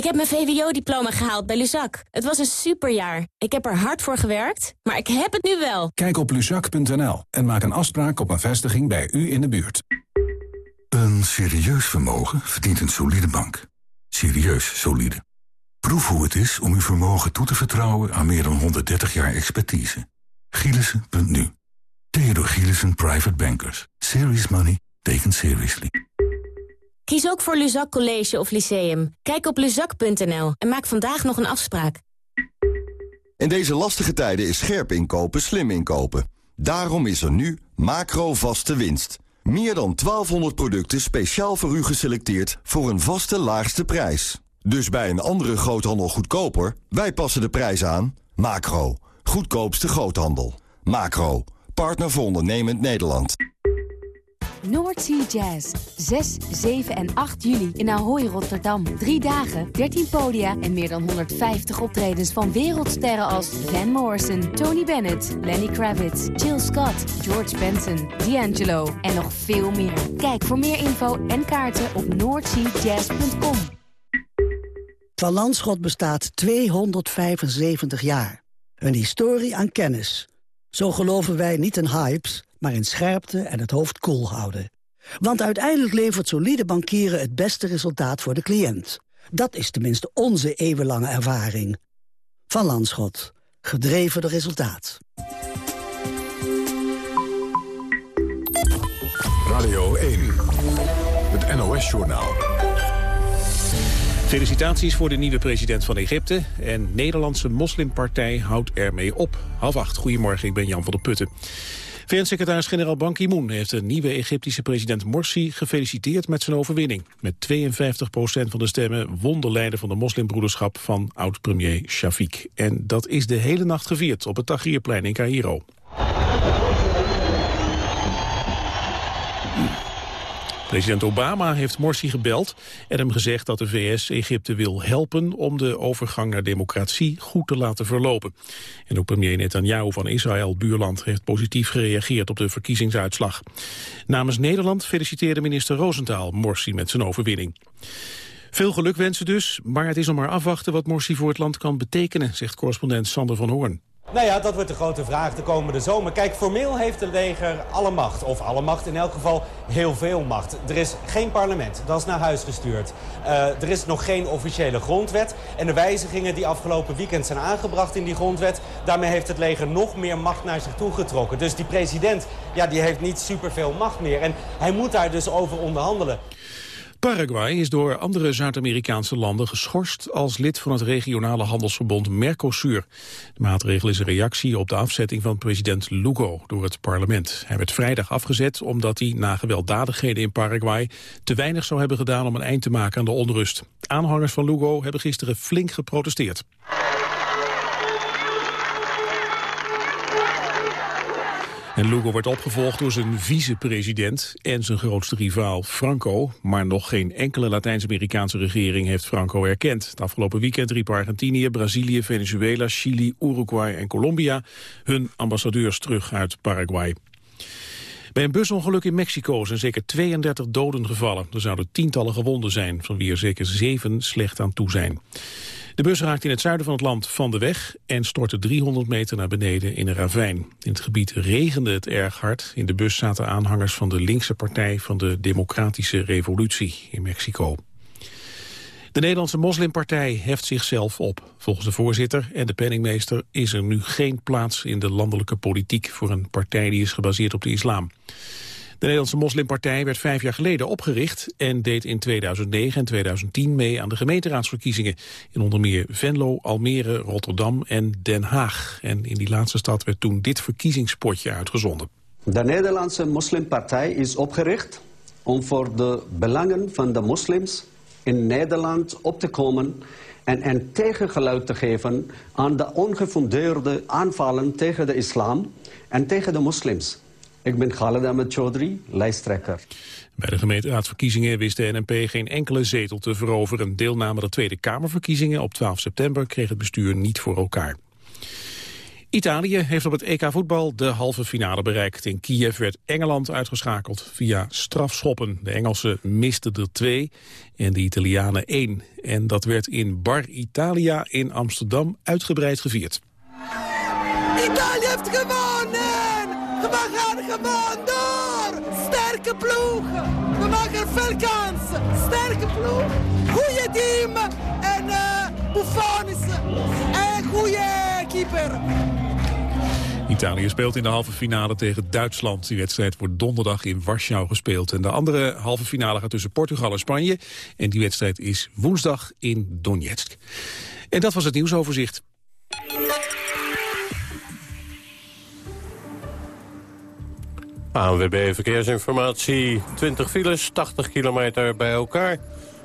Ik heb mijn VWO-diploma gehaald bij Luzak. Het was een superjaar. Ik heb er hard voor gewerkt, maar ik heb het nu wel. Kijk op luzak.nl en maak een afspraak op een vestiging bij u in de buurt. Een serieus vermogen verdient een solide bank. Serieus solide. Proef hoe het is om uw vermogen toe te vertrouwen aan meer dan 130 jaar expertise. Gielissen.nu Theodor Gielissen Private Bankers. Serious money taken seriously. Kies ook voor Luzak College of Lyceum. Kijk op luzak.nl en maak vandaag nog een afspraak. In deze lastige tijden is scherp inkopen slim inkopen. Daarom is er nu macro vaste winst. Meer dan 1200 producten speciaal voor u geselecteerd voor een vaste laagste prijs. Dus bij een andere groothandel goedkoper, wij passen de prijs aan. Macro, goedkoopste groothandel. Macro, partner voor ondernemend Nederland. Noordsea Jazz. 6, 7 en 8 juli in Ahoy, Rotterdam. Drie dagen, 13 podia en meer dan 150 optredens van wereldsterren als Van Morrison, Tony Bennett, Lenny Kravitz, Jill Scott, George Benson, D'Angelo en nog veel meer. Kijk voor meer info en kaarten op noordseajazz.com. Van bestaat 275 jaar. Een historie aan kennis. Zo geloven wij niet in hypes maar in scherpte en het hoofd koel houden. Want uiteindelijk levert solide bankieren het beste resultaat voor de cliënt. Dat is tenminste onze eeuwenlange ervaring. Van Landschot. Gedreven door resultaat. Radio 1. Het NOS-journaal. Felicitaties voor de nieuwe president van Egypte. En Nederlandse moslimpartij houdt ermee op. Half acht. Goedemorgen, ik ben Jan van der Putten. VN-secretaris-generaal Ban Ki-moon heeft de nieuwe Egyptische president Morsi gefeliciteerd met zijn overwinning. Met 52% van de stemmen won de leider van de moslimbroederschap van oud-premier Shafiq. En dat is de hele nacht gevierd op het Tahrirplein in Cairo. President Obama heeft Morsi gebeld en hem gezegd dat de VS Egypte wil helpen om de overgang naar democratie goed te laten verlopen. En ook premier Netanyahu van Israël, buurland, heeft positief gereageerd op de verkiezingsuitslag. Namens Nederland feliciteerde minister Rosenthal Morsi met zijn overwinning. Veel geluk wensen dus, maar het is nog maar afwachten wat Morsi voor het land kan betekenen, zegt correspondent Sander van Hoorn. Nou ja, dat wordt de grote vraag de komende zomer. Kijk, formeel heeft het leger alle macht. Of alle macht, in elk geval heel veel macht. Er is geen parlement, dat is naar huis gestuurd. Uh, er is nog geen officiële grondwet. En de wijzigingen die afgelopen weekend zijn aangebracht in die grondwet... daarmee heeft het leger nog meer macht naar zich toe getrokken. Dus die president, ja, die heeft niet superveel macht meer. En hij moet daar dus over onderhandelen. Paraguay is door andere Zuid-Amerikaanse landen geschorst als lid van het regionale handelsverbond Mercosur. De maatregel is een reactie op de afzetting van president Lugo door het parlement. Hij werd vrijdag afgezet omdat hij na gewelddadigheden in Paraguay te weinig zou hebben gedaan om een eind te maken aan de onrust. Aanhangers van Lugo hebben gisteren flink geprotesteerd. En Lugo wordt opgevolgd door zijn vicepresident en zijn grootste rivaal Franco. Maar nog geen enkele Latijns-Amerikaanse regering heeft Franco erkend. Het afgelopen weekend riepen Argentinië, Brazilië, Venezuela, Chili, Uruguay en Colombia hun ambassadeurs terug uit Paraguay. Bij een busongeluk in Mexico zijn zeker 32 doden gevallen. Er zouden tientallen gewonden zijn, van wie er zeker zeven slecht aan toe zijn. De bus raakte in het zuiden van het land van de weg en stortte 300 meter naar beneden in een ravijn. In het gebied regende het erg hard. In de bus zaten aanhangers van de linkse partij van de Democratische Revolutie in Mexico. De Nederlandse moslimpartij heft zichzelf op. Volgens de voorzitter en de penningmeester is er nu geen plaats in de landelijke politiek voor een partij die is gebaseerd op de islam. De Nederlandse moslimpartij werd vijf jaar geleden opgericht... en deed in 2009 en 2010 mee aan de gemeenteraadsverkiezingen... in onder meer Venlo, Almere, Rotterdam en Den Haag. En in die laatste stad werd toen dit verkiezingspotje uitgezonden. De Nederlandse moslimpartij is opgericht om voor de belangen van de moslims in Nederland op te komen en een tegengeluid te geven aan de ongefundeerde aanvallen tegen de islam en tegen de moslims. Ik ben Khaled Ahmed Chaudhry, lijsttrekker. Bij de gemeenteraadsverkiezingen wist de NNP geen enkele zetel te veroveren. Deelname aan de Tweede Kamerverkiezingen op 12 september kreeg het bestuur niet voor elkaar. Italië heeft op het EK voetbal de halve finale bereikt. In Kiev werd Engeland uitgeschakeld via strafschoppen. De Engelsen misten er twee en de Italianen één. En dat werd in Bar Italia in Amsterdam uitgebreid gevierd. Italië heeft gewonnen! We gaan gewoon door. Sterke ploeg. We maken veel kansen. Sterke ploeg. Goede team. En uh, Buffon is een goede keeper. Italië speelt in de halve finale tegen Duitsland. Die wedstrijd wordt donderdag in Warschau gespeeld. En de andere halve finale gaat tussen Portugal en Spanje. En die wedstrijd is woensdag in Donetsk. En dat was het nieuwsoverzicht. ANWB Verkeersinformatie. 20 files, 80 kilometer bij elkaar.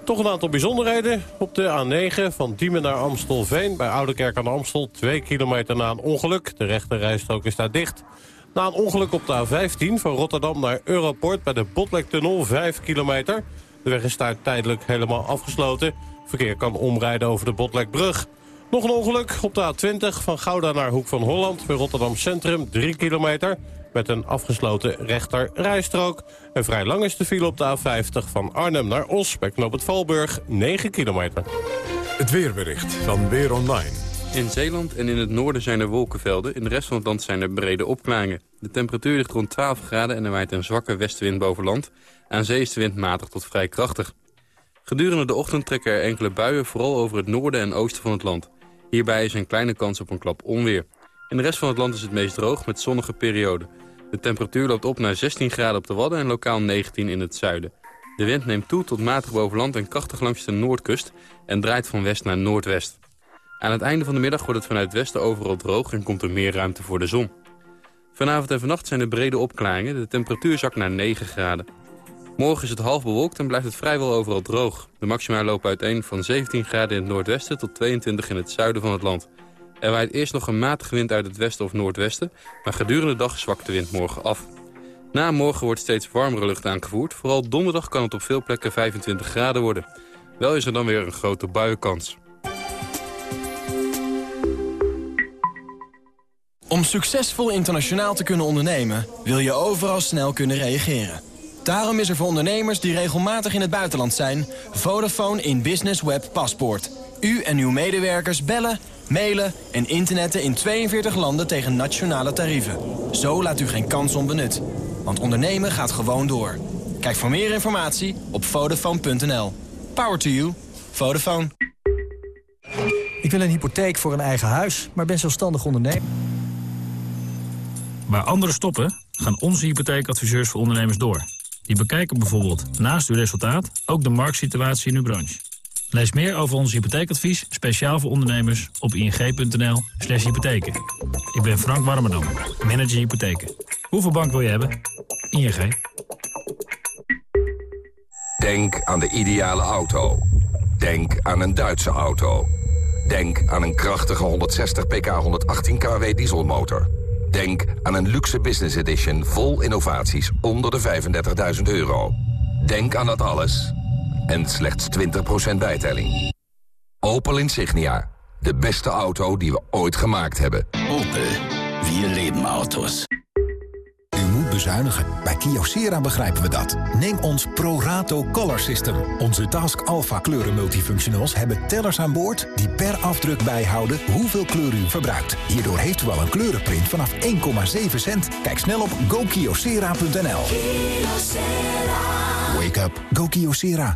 Toch een aantal bijzonderheden. Op de A9 van Diemen naar Amstelveen... bij Oudekerk aan Amstel, 2 kilometer na een ongeluk. De rechte rijstrook is daar dicht. Na een ongeluk op de A15 van Rotterdam naar Europort... bij de Botlektunnel, 5 kilometer. De weg is daar tijdelijk helemaal afgesloten. Verkeer kan omrijden over de Botlekbrug. Nog een ongeluk op de A20 van Gouda naar Hoek van Holland... bij Rotterdam Centrum, 3 kilometer met een afgesloten rechter rijstrook. En vrij lang is de file op de A50 van Arnhem naar Os bij knoop het Valburg 9 kilometer. Het weerbericht van Weer Online. In Zeeland en in het noorden zijn er wolkenvelden. In de rest van het land zijn er brede opklaringen. De temperatuur ligt rond 12 graden en er waait een zwakke westenwind boven land. Aan zee is de wind matig tot vrij krachtig. Gedurende de ochtend trekken er enkele buien vooral over het noorden en oosten van het land. Hierbij is een kleine kans op een klap onweer. In de rest van het land is het meest droog met zonnige perioden. De temperatuur loopt op naar 16 graden op de Wadden en lokaal 19 in het zuiden. De wind neemt toe tot matig boven land en krachtig langs de noordkust... en draait van west naar noordwest. Aan het einde van de middag wordt het vanuit het westen overal droog... en komt er meer ruimte voor de zon. Vanavond en vannacht zijn er brede opklaringen. De temperatuur zakt naar 9 graden. Morgen is het half bewolkt en blijft het vrijwel overal droog. De maxima lopen uiteen van 17 graden in het noordwesten... tot 22 in het zuiden van het land. Er waait eerst nog een matige wind uit het westen of noordwesten... maar gedurende de dag zwakt de wind morgen af. Na morgen wordt steeds warmere lucht aangevoerd. Vooral donderdag kan het op veel plekken 25 graden worden. Wel is er dan weer een grote buienkans. Om succesvol internationaal te kunnen ondernemen... wil je overal snel kunnen reageren. Daarom is er voor ondernemers die regelmatig in het buitenland zijn... Vodafone in Business Web Paspoort. U en uw medewerkers bellen mailen en internetten in 42 landen tegen nationale tarieven. Zo laat u geen kans onbenut. Want ondernemen gaat gewoon door. Kijk voor meer informatie op Vodafone.nl. Power to you. Vodafone. Ik wil een hypotheek voor een eigen huis, maar ben zelfstandig ondernemer. Waar anderen stoppen, gaan onze hypotheekadviseurs voor ondernemers door. Die bekijken bijvoorbeeld naast uw resultaat ook de marktsituatie in uw branche. Lees meer over ons hypotheekadvies, speciaal voor ondernemers, op ing.nl slash hypotheken. Ik ben Frank Warmerdam, manager hypotheken. Hoeveel bank wil je hebben? ING. Denk aan de ideale auto. Denk aan een Duitse auto. Denk aan een krachtige 160 pk 118 kW dieselmotor. Denk aan een luxe business edition vol innovaties onder de 35.000 euro. Denk aan dat alles en slechts 20% bijtelling. Opel Insignia. De beste auto die we ooit gemaakt hebben. Opel. Vier leven auto's. U moet bezuinigen. Bij Kyocera begrijpen we dat. Neem ons ProRato Color System. Onze Task Alpha kleuren multifunctionals hebben tellers aan boord... die per afdruk bijhouden hoeveel kleur u verbruikt. Hierdoor heeft u al een kleurenprint vanaf 1,7 cent. Kijk snel op gokyocera.nl. Wake up. Go Kyocera.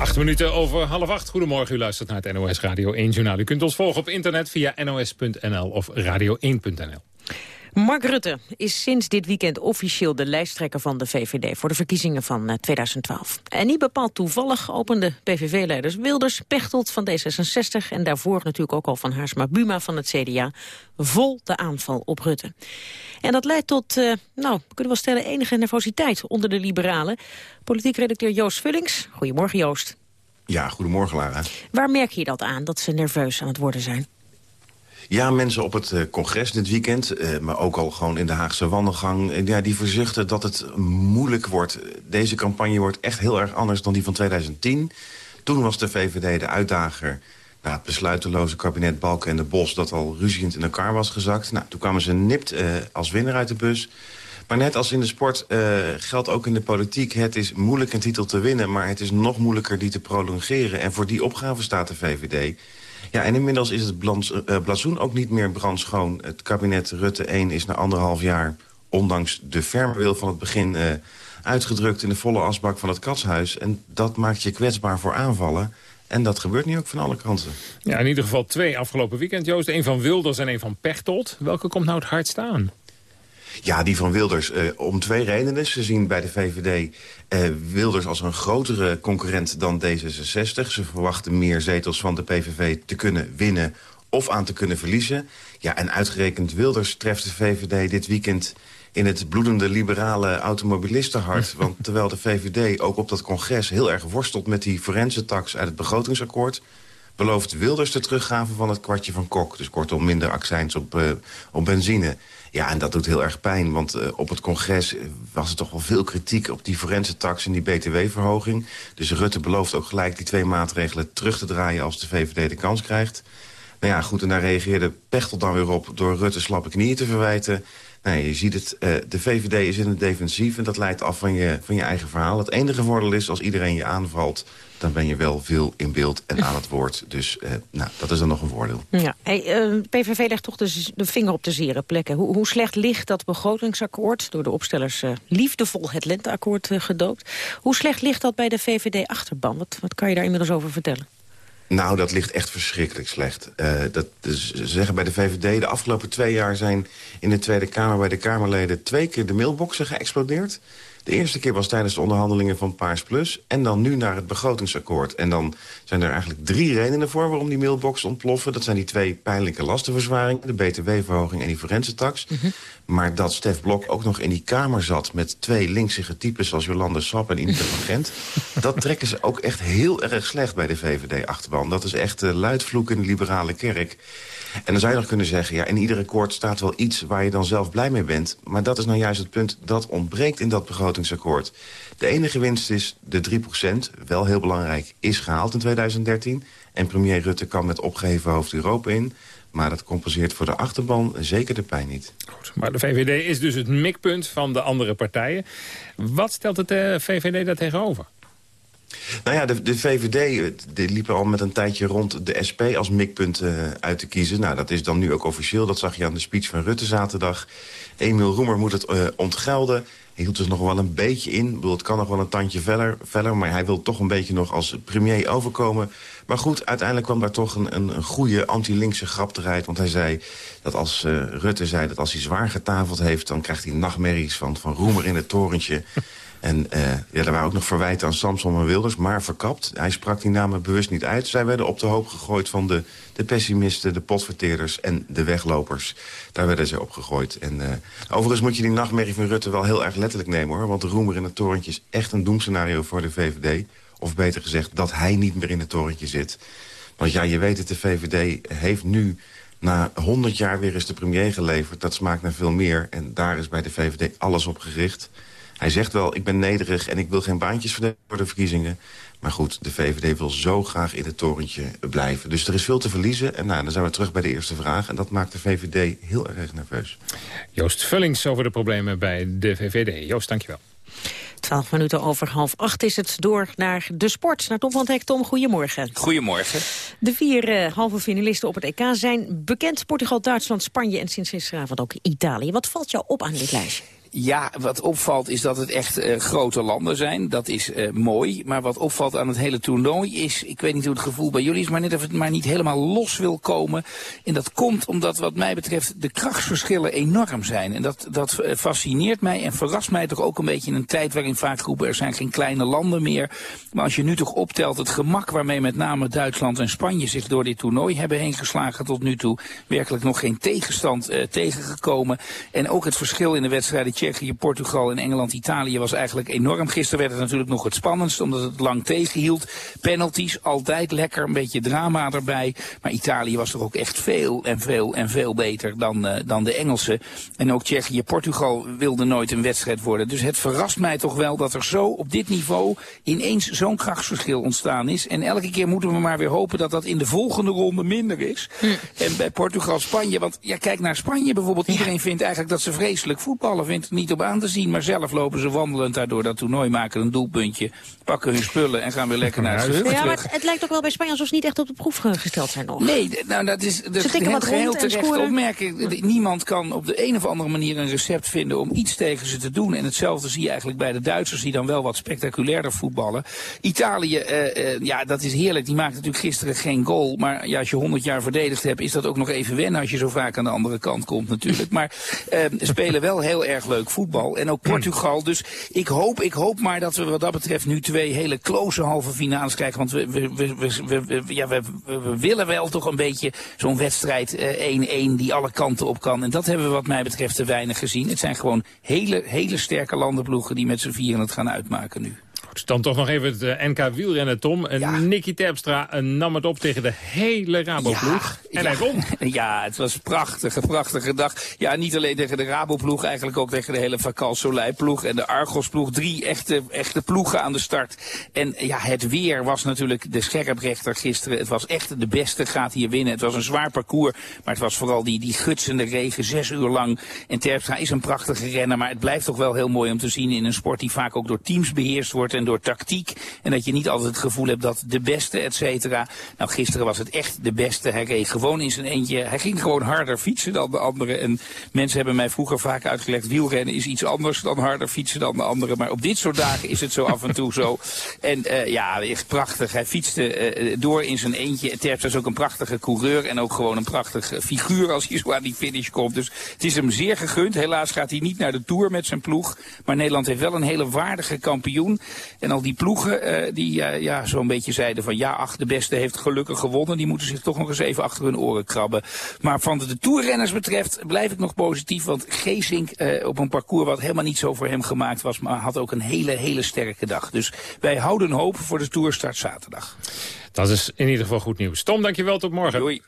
Acht minuten over half acht. Goedemorgen, u luistert naar het NOS Radio 1 Journaal. U kunt ons volgen op internet via nos.nl of radio1.nl. Mark Rutte is sinds dit weekend officieel de lijsttrekker van de VVD... voor de verkiezingen van 2012. En niet bepaald toevallig opende PVV-leiders Wilders, Pechtold van D66... en daarvoor natuurlijk ook al van Haarsma Buma van het CDA... vol de aanval op Rutte. En dat leidt tot, uh, nou, we kunnen wel stellen, enige nervositeit onder de liberalen. Politiek redacteur Joost Vullings. Goedemorgen, Joost. Ja, goedemorgen, Lara. Waar merk je dat aan, dat ze nerveus aan het worden zijn? Ja, mensen op het uh, congres dit weekend, uh, maar ook al gewoon in de Haagse wandelgang... Uh, ja, die verzuchten dat het moeilijk wordt. Deze campagne wordt echt heel erg anders dan die van 2010. Toen was de VVD de uitdager na het besluiteloze kabinet Balken en de Bos... dat al ruziend in elkaar was gezakt. Nou, toen kwamen ze nipt als winnaar uit de bus. Maar net als in de sport geldt ook in de politiek... het is moeilijk een titel te winnen, maar het is nog moeilijker die te prolongeren. En voor die opgave staat de VVD. Ja, en inmiddels is het blazoen ook niet meer brandschoon. Het kabinet Rutte 1 is na anderhalf jaar, ondanks de ferme wil van het begin... Uh, uitgedrukt in de volle asbak van het katshuis. En dat maakt je kwetsbaar voor aanvallen. En dat gebeurt nu ook van alle kanten. Ja, in ieder geval twee afgelopen weekend, Joost. Een van Wilders en een van Pechtold. Welke komt nou het hardst aan? Ja, die van Wilders. Uh, om twee redenen. Ze zien bij de VVD uh, eh, Wilders als een grotere concurrent dan D66. Ze verwachten meer zetels van de PVV te kunnen winnen of aan te kunnen verliezen. Ja, en uitgerekend Wilders treft de VVD dit weekend in het bloedende liberale automobilistenhart. Want terwijl de VVD ook op dat congres heel erg worstelt... met die forense tax uit het begrotingsakkoord... belooft Wilders de teruggave van het kwartje van Kok. Dus kortom minder accijns op, uh, op benzine. Ja, en dat doet heel erg pijn, want uh, op het congres was er toch wel veel kritiek... op die forense tax en die btw-verhoging. Dus Rutte belooft ook gelijk die twee maatregelen terug te draaien... als de VVD de kans krijgt. Nou ja, goed, en daar reageerde Pechtel dan weer op... door Rutte slappe knieën te verwijten... Nee, je ziet het, uh, de VVD is in het defensief en dat leidt af van je, van je eigen verhaal. Het enige voordeel is, als iedereen je aanvalt, dan ben je wel veel in beeld en aan het woord. Dus uh, nou, dat is dan nog een voordeel. Ja. Hey, uh, PVV legt toch de, de, vinger op de zere plekken. Hoe, hoe, slecht ligt dat begrotingsakkoord, door de opstellers liefdevol het lenteakkoord gedoopt. Hoe slecht ligt dat bij de VVD-achterban? Wat, wat kan je daar inmiddels over vertellen? Nou, dat ligt echt verschrikkelijk slecht. Uh, dat, dus, ze zeggen bij de VVD, de afgelopen twee jaar zijn in de Tweede Kamer... bij de Kamerleden twee keer de mailboxen geëxplodeerd. De eerste keer was tijdens de onderhandelingen van Paars Plus... en dan nu naar het begrotingsakkoord. En dan zijn er eigenlijk drie redenen voor waarom die mailbox ontploffen. Dat zijn die twee pijnlijke lastenverzwaringen... de btw-verhoging en die forensentax. Mm. Maar dat Stef Blok ook nog in die Kamer zat... met twee linksige types zoals Jolande Sap en Ineke van Gent... dat trekken ze ook echt heel erg slecht bij de VVD-achterban. Dat is echt uh, luidvloek in de liberale kerk. En dan zou je nog kunnen zeggen, ja, in ieder akkoord staat wel iets waar je dan zelf blij mee bent. Maar dat is nou juist het punt dat ontbreekt in dat begrotingsakkoord. De enige winst is de 3%, wel heel belangrijk, is gehaald in 2013. En premier Rutte kan met opgeheven hoofd Europa in. Maar dat compenseert voor de achterban zeker de pijn niet. Goed, maar de VVD is dus het mikpunt van de andere partijen. Wat stelt het de eh, VVD daar tegenover? Nou ja, de, de VVD die liep al met een tijdje rond de SP als mikpunt uh, uit te kiezen. Nou, dat is dan nu ook officieel. Dat zag je aan de speech van Rutte zaterdag. Emiel Roemer moet het uh, ontgelden. Hield dus nog wel een beetje in. Ik bedoel, het kan nog wel een tandje verder, verder, maar hij wil toch een beetje nog als premier overkomen. Maar goed, uiteindelijk kwam daar toch een, een, een goede anti-linkse grap eruit. Want hij zei dat als uh, Rutte zei dat als hij zwaar getafeld heeft... dan krijgt hij nachtmerries van, van Roemer in het torentje. En uh, ja, er waren ook nog verwijten aan Samson en Wilders, maar verkapt. Hij sprak die namen bewust niet uit. Zij werden op de hoop gegooid van de, de pessimisten, de potverteerders en de weglopers. Daar werden ze op gegooid. En, uh, overigens moet je die nachtmerrie van Rutte wel heel erg letterlijk nemen, hoor. Want de roemer in het torentje is echt een doemscenario voor de VVD. Of beter gezegd, dat hij niet meer in het torentje zit. Want ja, je weet het, de VVD heeft nu na 100 jaar weer eens de premier geleverd. Dat smaakt naar veel meer. En daar is bij de VVD alles op gericht. Hij zegt wel, ik ben nederig en ik wil geen baantjes voor de verkiezingen. Maar goed, de VVD wil zo graag in het torentje blijven. Dus er is veel te verliezen. En nou, dan zijn we terug bij de eerste vraag. En dat maakt de VVD heel erg nerveus. Joost Vullings over de problemen bij de VVD. Joost, dankjewel. Twaalf minuten over half acht is het door naar de sport. Naar Tom van Hek. Tom, goedemorgen. Goedemorgen. De vier uh, halve finalisten op het EK zijn bekend. Portugal, Duitsland, Spanje en sinds gisteravond ook Italië. Wat valt jou op aan dit lijstje? Ja, wat opvalt is dat het echt uh, grote landen zijn. Dat is uh, mooi. Maar wat opvalt aan het hele toernooi is, ik weet niet hoe het gevoel bij jullie is, maar net of het maar niet helemaal los wil komen. En dat komt omdat wat mij betreft de krachtsverschillen enorm zijn. En dat, dat eh, fascineert mij en verrast mij toch ook een beetje in een tijd waarin vaak groepen er zijn geen kleine landen meer. Maar als je nu toch optelt het gemak waarmee met name Duitsland en Spanje zich door dit toernooi hebben heen geslagen tot nu toe. Werkelijk nog geen tegenstand tegengekomen. En ook het verschil in de wedstrijden Tsjechië, Portugal en Engeland, Italië was eigenlijk enorm. Gisteren werd het natuurlijk nog het spannendst, omdat het lang tegenhield. Penalties, altijd lekker, een beetje drama erbij. Maar Italië was toch ook echt veel en veel en veel beter dan, uh, dan de Engelsen. En ook Tsjechië, Portugal wilde nooit een wedstrijd worden. Dus het verrast mij toch wel dat er zo op dit niveau ineens zo'n krachtsverschil ontstaan is. En elke keer moeten we maar weer hopen dat dat in de volgende ronde minder is. Hm. En bij Portugal, Spanje, want ja, kijk naar Spanje bijvoorbeeld. Iedereen vindt eigenlijk dat ze vreselijk voetballen. Vindt echt niet op aan te zien. Maar zelf lopen ze wandelend daardoor dat toernooi, maken een doelpuntje, pakken hun spullen en gaan weer lekker naar het Ja, maar het, het lijkt ook wel bij Spanje alsof ze niet echt op de proef gesteld zijn nog. Nee, nou dat is dat Ze heel geheel en terecht opmerking. Niemand kan op de een of andere manier een recept vinden om iets tegen ze te doen. En hetzelfde zie je eigenlijk bij de Duitsers die dan wel wat spectaculairder voetballen. Italië, eh, eh, ja dat is heerlijk. Die maakte natuurlijk gisteren geen goal. Maar ja, als je 100 jaar verdedigd hebt is dat ook nog even wennen als je zo vaak aan de andere kant komt natuurlijk. Maar eh, spelen wel heel erg leuk voetbal. En ook Portugal. Dus ik hoop, ik hoop maar dat we wat dat betreft nu twee hele close halve finales krijgen. Want we, we, we, we, ja, we, we- we willen wel toch een beetje zo'n wedstrijd eh, 1-1 die alle kanten op kan. En dat hebben we wat mij betreft te weinig gezien. Het zijn gewoon hele, hele sterke landenploegen die met z'n vieren het gaan uitmaken nu. Dan toch nog even het eh, NK wielrennen, Tom. En Nicky Terpstra nam het op tegen de hele Rabo-ploeg. en hij won. Ja, het was een prachtige, prachtige dag. Ja, niet alleen tegen de Rabo-ploeg, eigenlijk ook tegen de hele Vakal Soleil-ploeg en de Argos-ploeg. Drie echte, echte ploegen aan de start. En ja, het weer was natuurlijk de scherprechter gisteren. Het was echt de beste, gaat hier winnen. Het was een zwaar parcours, maar het was vooral die, die gutsende regen, zes uur lang. En Terpstra is een prachtige renner, maar het blijft toch wel heel mooi om te zien in een sport die vaak ook door teams beheerst wordt en door tactiek. En dat je niet altijd het gevoel hebt dat de beste, et cetera. Nou, gisteren was het echt de beste. Hij reed gewoon in zijn eentje. Hij ging gewoon harder fietsen dan de anderen. En mensen hebben mij vroeger vaak uitgelegd, wielrennen is iets anders dan harder fietsen dan de anderen. Maar op dit soort dagen is het zo af en toe zo. En eh, ja, echt prachtig. Hij fietste eh, door in zijn eentje. Terpstra is ook een prachtige coureur en ook gewoon een prachtig figuur als hij zo aan die finish komt. Dus het is hem zeer gegund. Helaas gaat hij niet naar de Tour met zijn ploeg. Maar Nederland heeft wel een hele waardige kampioen. En al die ploegen eh, die eh, ja, zo'n beetje zeiden van ja, ach, de beste heeft gelukkig gewonnen. Die moeten zich toch nog eens even achter hun oren krabben. Maar van de toerrenners betreft blijf ik nog positief. Want Geesink eh, op een parcours wat helemaal niet zo voor hem gemaakt was. Maar had ook een hele, hele sterke dag. Dus wij houden hoop voor de toerstart zaterdag. Dat is in ieder geval goed nieuws. Tom, dankjewel. Tot morgen. Doei.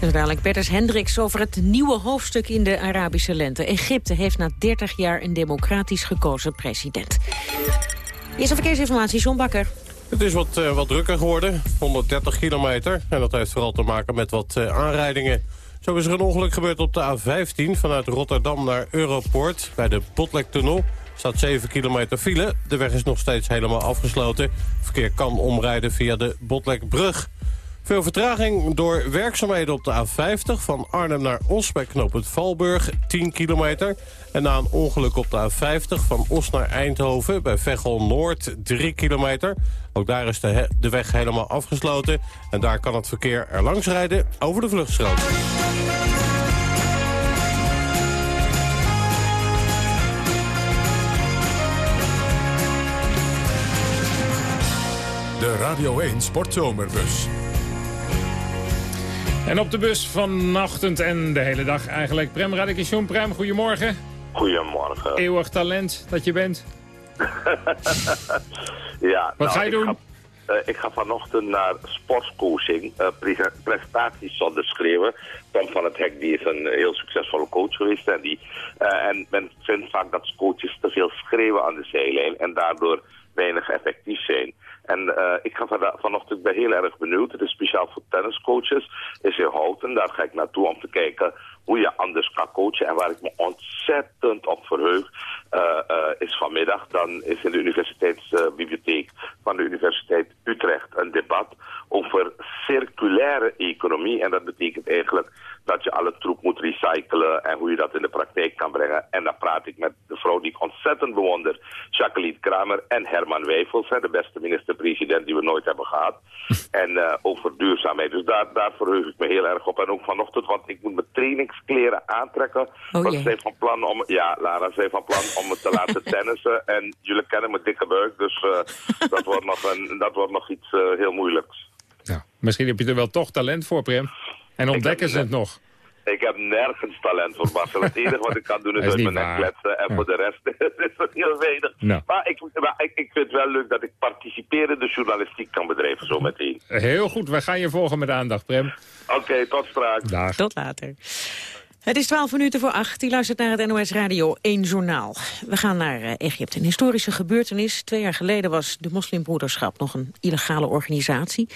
En dadelijk Berters Hendricks over het nieuwe hoofdstuk in de Arabische lente. Egypte heeft na 30 jaar een democratisch gekozen president. Eerste verkeersinformatie, John Bakker. Het is wat, eh, wat drukker geworden, 130 kilometer. En dat heeft vooral te maken met wat eh, aanrijdingen. Zo is er een ongeluk gebeurd op de A15 vanuit Rotterdam naar Europoort. Bij de Botlektunnel staat 7 kilometer file. De weg is nog steeds helemaal afgesloten. Verkeer kan omrijden via de Botlekbrug. Veel vertraging door werkzaamheden op de A50 van Arnhem naar Os bij knooppunt Valburg, 10 kilometer. En na een ongeluk op de A50 van Os naar Eindhoven bij Veghel Noord, 3 kilometer. Ook daar is de, weg helemaal afgesloten en daar kan het verkeer er langs rijden over de vluchtstrook. De Radio 1 Sportzomerbus. En op de bus vanochtend en de hele dag eigenlijk. Prem Radikation. Prem, goedemorgen. Goedemorgen. Eeuwig talent dat je bent. ja, Wat nou, ga je ik doen? Ga, eh, ik ga vanochtend naar sportscoaching, eh, prese- presentaties zonder schreeuwen. Tom van het Hek die is een heel succesvolle coach geweest. En, die, eh, en men vindt vaak dat coaches te veel schreeuwen aan de zijlijn en daardoor weinig effectief zijn. En eh, ik ga vanda- vanochtend, ben heel erg benieuwd. Het is speciaal voor tenniscoaches. Is in Houten, daar ga ik naartoe om te kijken hoe je anders kan coachen. En waar ik me ontzettend op verheug, eh, eh, is vanmiddag. Dan is in de universiteitsbibliotheek van de Universiteit Utrecht een debat over circulaire economie. En dat betekent eigenlijk dat je alle troep moet recyclen en hoe je dat in de praktijk kan brengen. En dan praat ik met de vrouw die ik ontzettend bewonder, Jacqueline Kramer en Herman Wijfels, hè, de beste minister-president die we nooit hebben gehad. En eh, over duurzaamheid. Dus daar, daar verheug ik me heel erg op. En ook vanochtend, want ik moet mijn trainingskleren aantrekken. want jee. ze zijn van plan om, ja, Lara, ze zijn van plan om me te laten tennissen. En jullie kennen mijn dikke buik, dus eh, dat, wordt nog een, dat wordt nog iets eh, heel moeilijks. Misschien heb je er wel toch talent voor, Prem. En ontdekken ze het nog. Ik heb nergens talent voor Marcel. Het enige wat ik kan doen is is uit mijn nek kletsen. En voor de rest is het heel weinig. Nou. Maar, ik, maar ik, ik vind het wel leuk dat ik participerende journalistiek kan bedrijven zo meteen. Heel goed, wij gaan je volgen met aandacht, Prem. Oké, tot straks. Dag. Tot later. Het is 12 minuten voor 8. U luistert naar het NOS Radio 1 Journaal. We gaan naar eh, Egypte. Een historische gebeurtenis. Twee jaar geleden was de moslimbroederschap nog een illegale organisatie.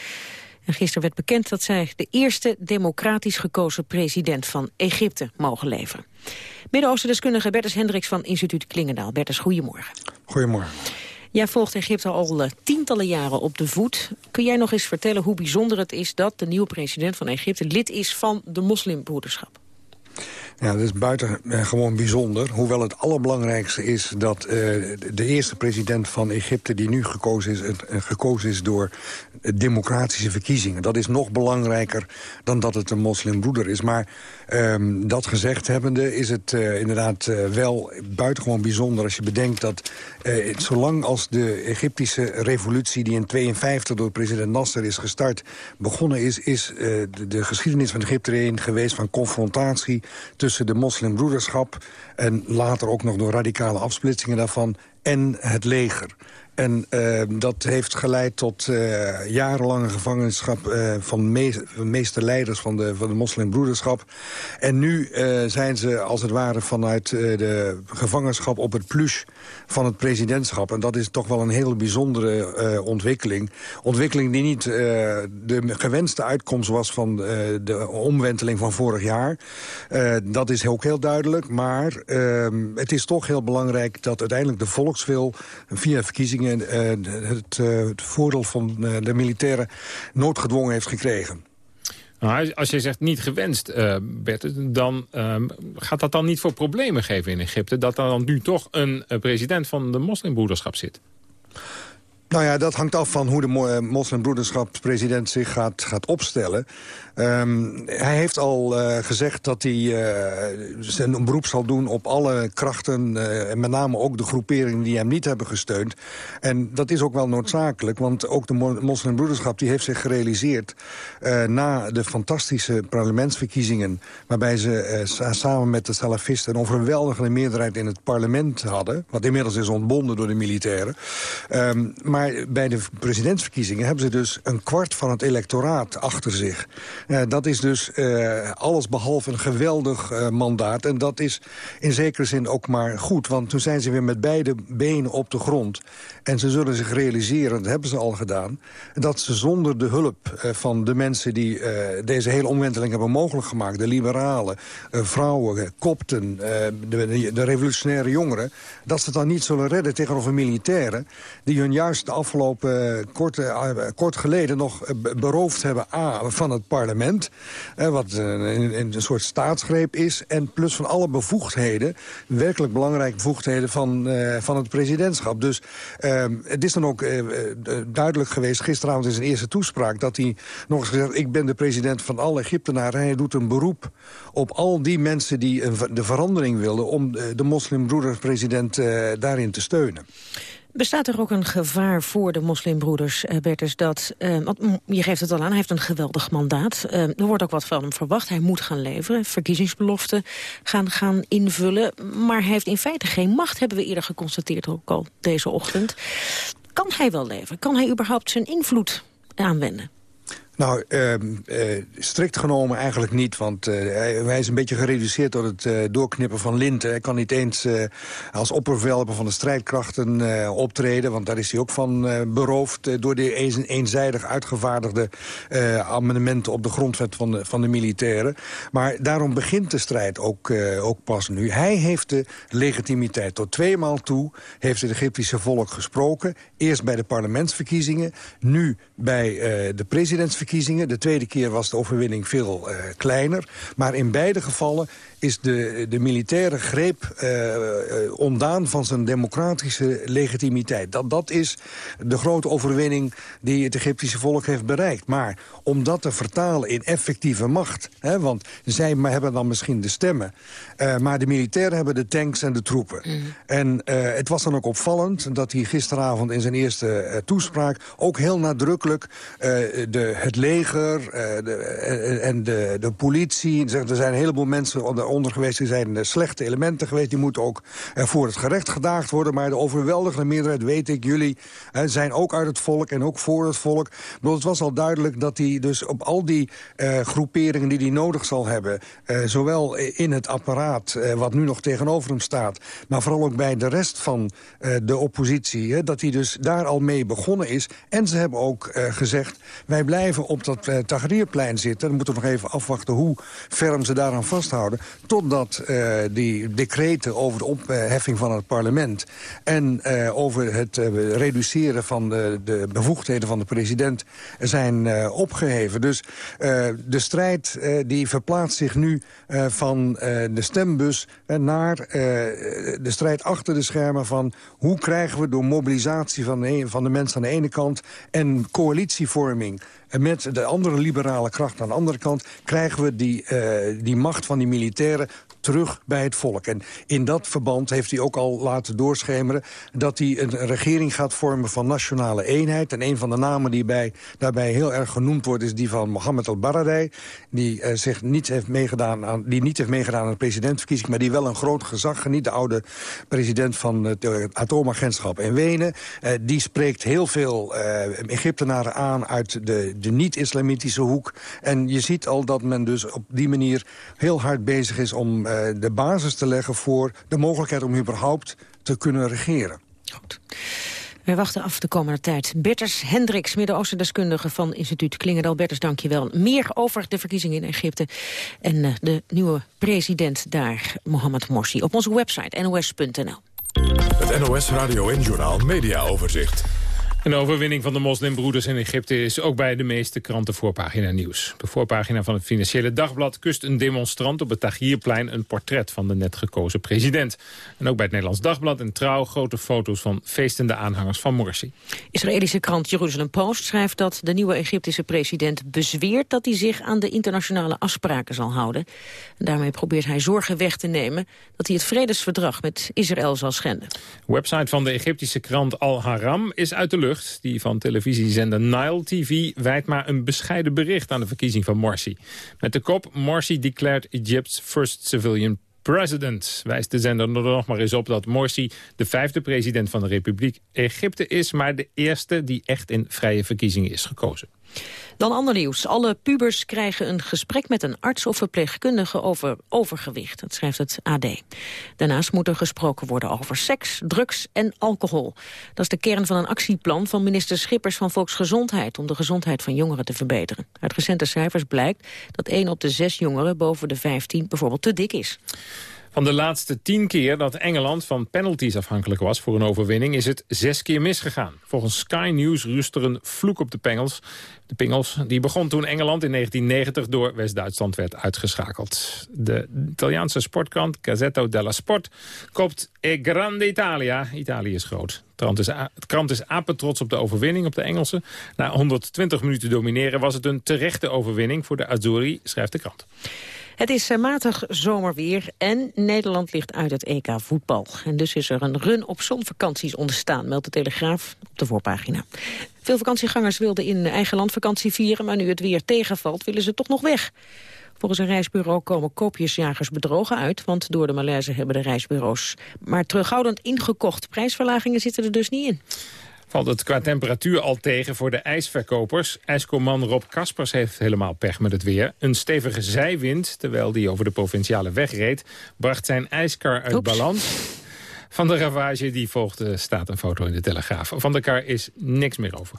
En gisteren werd bekend dat zij de eerste democratisch gekozen president van Egypte mogen leveren. Midden-Oosten-deskundige Bertus Hendricks van instituut Klingendaal. Bertus, goedemorgen. Goedemorgen. Jij volgt Egypte al uh, tientallen jaren op de voet. Kun jij nog eens vertellen hoe bijzonder het is dat de nieuwe president van Egypte lid is van de moslimbroederschap? Ja, dat is buitengewoon bijzonder. Hoewel het allerbelangrijkste is dat uh, de eerste president van Egypte... die nu gekozen is, uh, gekozen is door democratische verkiezingen. Dat is nog belangrijker dan dat het een moslimbroeder is. Maar um, dat gezegd hebbende is het uh, inderdaad wel buitengewoon bijzonder... als je bedenkt dat zolang als de Egyptische revolutie... die in 52 door president Nasser is gestart, begonnen is... is de, de geschiedenis van Egypte erin geweest van confrontatie... tussen de moslimbroederschap... en later ook nog door radicale afsplitsingen daarvan... en het leger. En uh, dat heeft geleid tot uh, jarenlange gevangenschap uh, van de meeste leiders van de, van de moslimbroederschap. En nu zijn ze als het ware vanuit de gevangenschap op het plus van het presidentschap. En dat is toch wel een hele bijzondere ontwikkeling. Ontwikkeling die niet de gewenste uitkomst was van de omwenteling van vorig jaar. dat is ook heel duidelijk. Maar ehm, het is toch heel belangrijk dat uiteindelijk de volkswil via verkiezingen uh, het, uh, het, voordeel van uh, de militairen noodgedwongen heeft gekregen. Nou, als je zegt niet gewenst, Bert, dan ehm, gaat dat dan niet voor problemen geven in Egypte... dat er dan nu toch een president van de moslimbroederschap zit? Nou ja, dat hangt af van hoe de moslimbroederschapspresident zich gaat, gaat opstellen. Um, hij heeft al uh, gezegd dat hij uh, zijn beroep zal doen op alle krachten... En met name ook de groeperingen die hem niet hebben gesteund. En dat is ook wel noodzakelijk, want ook de moslimbroederschap... die heeft zich gerealiseerd na de fantastische parlementsverkiezingen... waarbij ze samen met de salafisten een overweldigende meerderheid in het parlement hadden... wat inmiddels is ontbonden door de militairen. Um, maar bij de presidentsverkiezingen hebben ze dus een kwart van het electoraat achter zich... Uh, dat is dus uh, alles behalve een geweldig uh, mandaat. En dat is in zekere zin ook maar goed. Want toen zijn ze weer met beide benen op de grond. En ze zullen zich realiseren, dat hebben ze al gedaan... dat ze zonder de hulp van de mensen die deze hele omwenteling hebben mogelijk gemaakt... de liberalen, vrouwen, kopten, de, revolutionaire jongeren... dat ze dan niet zullen redden tegenover militairen... die hun juist de afgelopen kort, kort geleden nog beroofd hebben A, van het parlement wat een, een, soort staatsgreep is. En plus van alle bevoegdheden, werkelijk belangrijke bevoegdheden van, van het presidentschap. Dus het is dan ook uh, duidelijk geweest gisteravond in zijn eerste toespraak... dat hij nog eens gezegd, ik ben de president van alle Egyptenaren. Hij doet een beroep op al die mensen die een, de verandering wilden... om de moslimbroederspresident daarin te steunen. Bestaat er ook een gevaar voor de moslimbroeders, uh, Bertus, dat, uh, je geeft het al aan, hij heeft een geweldig mandaat. Uh, er wordt ook wat van hem verwacht, hij moet gaan leveren, verkiezingsbeloften gaan, gaan invullen. Maar hij heeft in feite geen macht, hebben we eerder geconstateerd ook al deze ochtend. Kan hij wel leveren? Kan hij überhaupt zijn invloed aanwenden? Nou, uh, uh, strikt genomen eigenlijk niet. Want uh, hij, is een beetje gereduceerd door het uh, doorknippen van linten. Hij kan niet eens als oppervelper van de strijdkrachten optreden. Want daar is hij ook van beroofd door de een, eenzijdig uitgevaardigde amendementen op de grondwet van de, van de militairen. Maar daarom begint de strijd ook, ook pas nu. Hij heeft de legitimiteit. Tot tweemaal toe heeft het Egyptische volk gesproken. Eerst bij de parlementsverkiezingen, nu bij de presidentsverkiezingen de tweede keer was de overwinning veel uh, kleiner. Maar in beide gevallen is de, de militaire greep uh, ontdaan van zijn democratische legitimiteit. Dat, dat is de grote overwinning die het Egyptische volk heeft bereikt. Maar om dat te vertalen in effectieve macht... Hè, want zij hebben dan misschien de stemmen... Uh, maar de militairen hebben de tanks en de troepen. Mm. En uh, het was dan ook opvallend dat hij gisteravond in zijn eerste uh, toespraak... ook heel nadrukkelijk de, het leger de, en de, de politie... er zijn een heleboel mensen onder geweest. Er zijn slechte elementen geweest. Die moeten ook voor het gerecht gedaagd worden. Maar de overweldigende meerderheid, weet ik, jullie zijn ook uit het volk en ook voor het volk. Maar het was al duidelijk dat hij dus op al die groeperingen die hij nodig zal hebben... Zowel in het apparaat, uh, wat nu nog tegenover hem staat... maar vooral ook bij de rest van de oppositie... Dat hij dus daar al mee begonnen is. En ze hebben ook gezegd, wij blijven op dat Tahrirplein zitten. Dan moeten we nog even afwachten hoe ferm ze daaraan vasthouden. Totdat die decreten over de opheffing van het parlement... en over het reduceren van de, de, bevoegdheden van de president zijn opgeheven. Dus de strijd die verplaatst zich nu van de stembus naar de strijd achter de schermen... van hoe krijgen we door mobilisatie van de, van de mensen aan de ene kant... en coalitievorming en met de andere liberale kracht aan de andere kant... krijgen we die, die macht van die militairen terug bij het volk. En in dat verband heeft hij ook al laten doorschemeren... dat hij een regering gaat vormen van nationale eenheid. En een van de namen die bij, daarbij heel erg genoemd wordt... is die van Mohammed al-Baradei. Die, uh, zich niet heeft meegedaan aan, die niet heeft meegedaan aan de presidentverkiezing... maar die wel een groot gezag geniet. De oude president van het uh, atoomagentschap in Wenen. Uh, die spreekt heel veel Egyptenaren aan uit de, de niet-islamitische hoek. En je ziet al dat men dus op die manier heel hard bezig is... om uh, de basis te leggen voor de mogelijkheid om überhaupt te kunnen regeren. Goed. Wij wachten af de komende tijd. Berters Hendricks, Midden-Oosten-deskundige van instituut Klingendal. Berters, dank je wel. Meer over de verkiezingen in Egypte en uh, de nieuwe president daar, Mohamed Morsi. Op onze website nos.nl. Het NOS Radio en Journaal Media Overzicht. Een overwinning van de moslimbroeders in Egypte is ook bij de meeste kranten voorpagina nieuws. De voorpagina van het Financiële Dagblad kust een demonstrant op het Tahrirplein een portret van de net gekozen president. En ook bij het Nederlands Dagblad en Trouw grote foto's van feestende aanhangers van Morsi. Israëlische krant Jerusalem Post schrijft dat de nieuwe Egyptische president bezweert dat hij zich aan de internationale afspraken zal houden. En daarmee probeert hij zorgen weg te nemen dat hij het vredesverdrag met Israël zal schenden. De website van de Egyptische krant Al Haram is uit de lucht die van televisiezender Nile TV wijdt maar een bescheiden bericht aan de verkiezing van Morsi. Met de kop Morsi declared Egypt's first civilian president. Wijst de zender er nog maar eens op dat Morsi de vijfde president van de Republiek Egypte is... maar de eerste die echt in vrije verkiezingen is gekozen. Dan ander nieuws. Alle pubers krijgen een gesprek met een arts of verpleegkundige over overgewicht. Dat schrijft het AD. Daarnaast moet er gesproken worden over seks, drugs en alcohol. Dat is de kern van een actieplan van minister Schippers van Volksgezondheid... om de gezondheid van jongeren te verbeteren. Uit recente cijfers blijkt dat 1 op de 6 jongeren boven de 15 bijvoorbeeld te dik is. Van de laatste tien keer dat Engeland van penalties afhankelijk was voor een overwinning... is het zes keer misgegaan. Volgens Sky News rust er een vloek op de Pengels. De Pingels die begon toen Engeland in 1990 door West-Duitsland werd uitgeschakeld. De Italiaanse sportkrant Gazzetto della Sport koopt E Grande Italia. Italië is groot. Het krant is apetrots op de overwinning op de Engelsen. Na 120 minuten domineren was het een terechte overwinning voor de Azzurri, schrijft de krant. Het is eh, matig zomerweer en Nederland ligt uit het EK voetbal. En dus is er een run op zonvakanties ontstaan, meldt de Telegraaf op de voorpagina. Veel vakantiegangers wilden in eigen land vakantie vieren... maar nu het weer tegenvalt, willen ze toch nog weg. Volgens een reisbureau komen koopjesjagers bedrogen uit... want door de malaise hebben de reisbureaus maar terughoudend ingekocht. Prijsverlagingen zitten er dus niet in valt het qua temperatuur al tegen voor de ijsverkopers. IJscoman Rob Kaspers heeft helemaal pech met het weer. Een stevige zijwind, terwijl die over de provinciale weg reed... bracht zijn ijskar uit balans. Van de ravage die volgde staat een foto in de Telegraaf. Van de kar is niks meer over.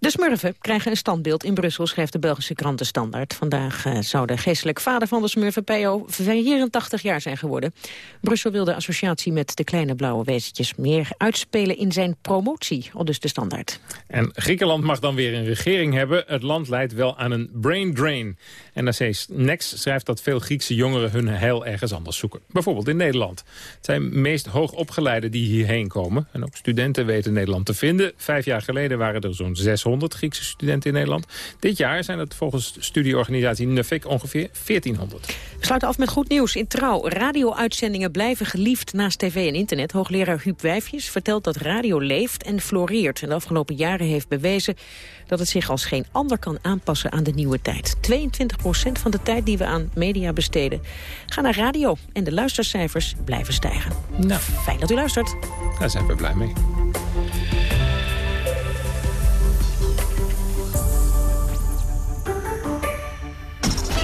De Smurfen krijgen een standbeeld in Brussel, schrijft de Belgische krant De Standaard. Vandaag uh, zou de geestelijk vader van de Smurfen, P.O., 84 jaar zijn geworden. Brussel wil de associatie met de kleine blauwe wezentjes meer uitspelen in zijn promotie, al dus De Standaard. En Griekenland mag dan weer een regering hebben. Het land leidt wel aan een brain drain. NRC Next schrijft dat veel Griekse jongeren hun heil ergens anders zoeken. Bijvoorbeeld in Nederland. Het zijn meest hoogopgeleiden die hierheen komen. En ook studenten weten Nederland te vinden. Vijf jaar geleden waren er zo'n 600 600 Griekse studenten in Nederland. Dit jaar zijn het volgens studieorganisatie Nuffic ongeveer 1400. We sluiten af met goed nieuws. In Trouw, radio-uitzendingen blijven geliefd naast tv en internet. Hoogleraar Huub Wijfjes vertelt dat radio leeft en floreert. En de afgelopen jaren heeft bewezen dat het zich als geen ander kan aanpassen aan de nieuwe tijd. 22% van de tijd die we aan media besteden gaan naar radio. En de luistercijfers blijven stijgen. Nou, fijn dat u luistert. Daar zijn we blij mee.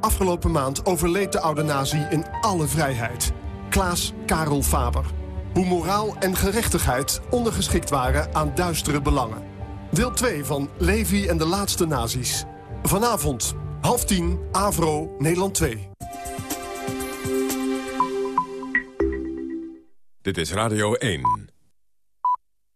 Afgelopen maand overleed de oude nazi in alle vrijheid. Klaas Karel Faber. Hoe moraal en gerechtigheid ondergeschikt waren aan duistere belangen. Deel 2 van Levi en de laatste nazi's. Vanavond, half tien, Avro, Nederland 2. Dit is Radio 1.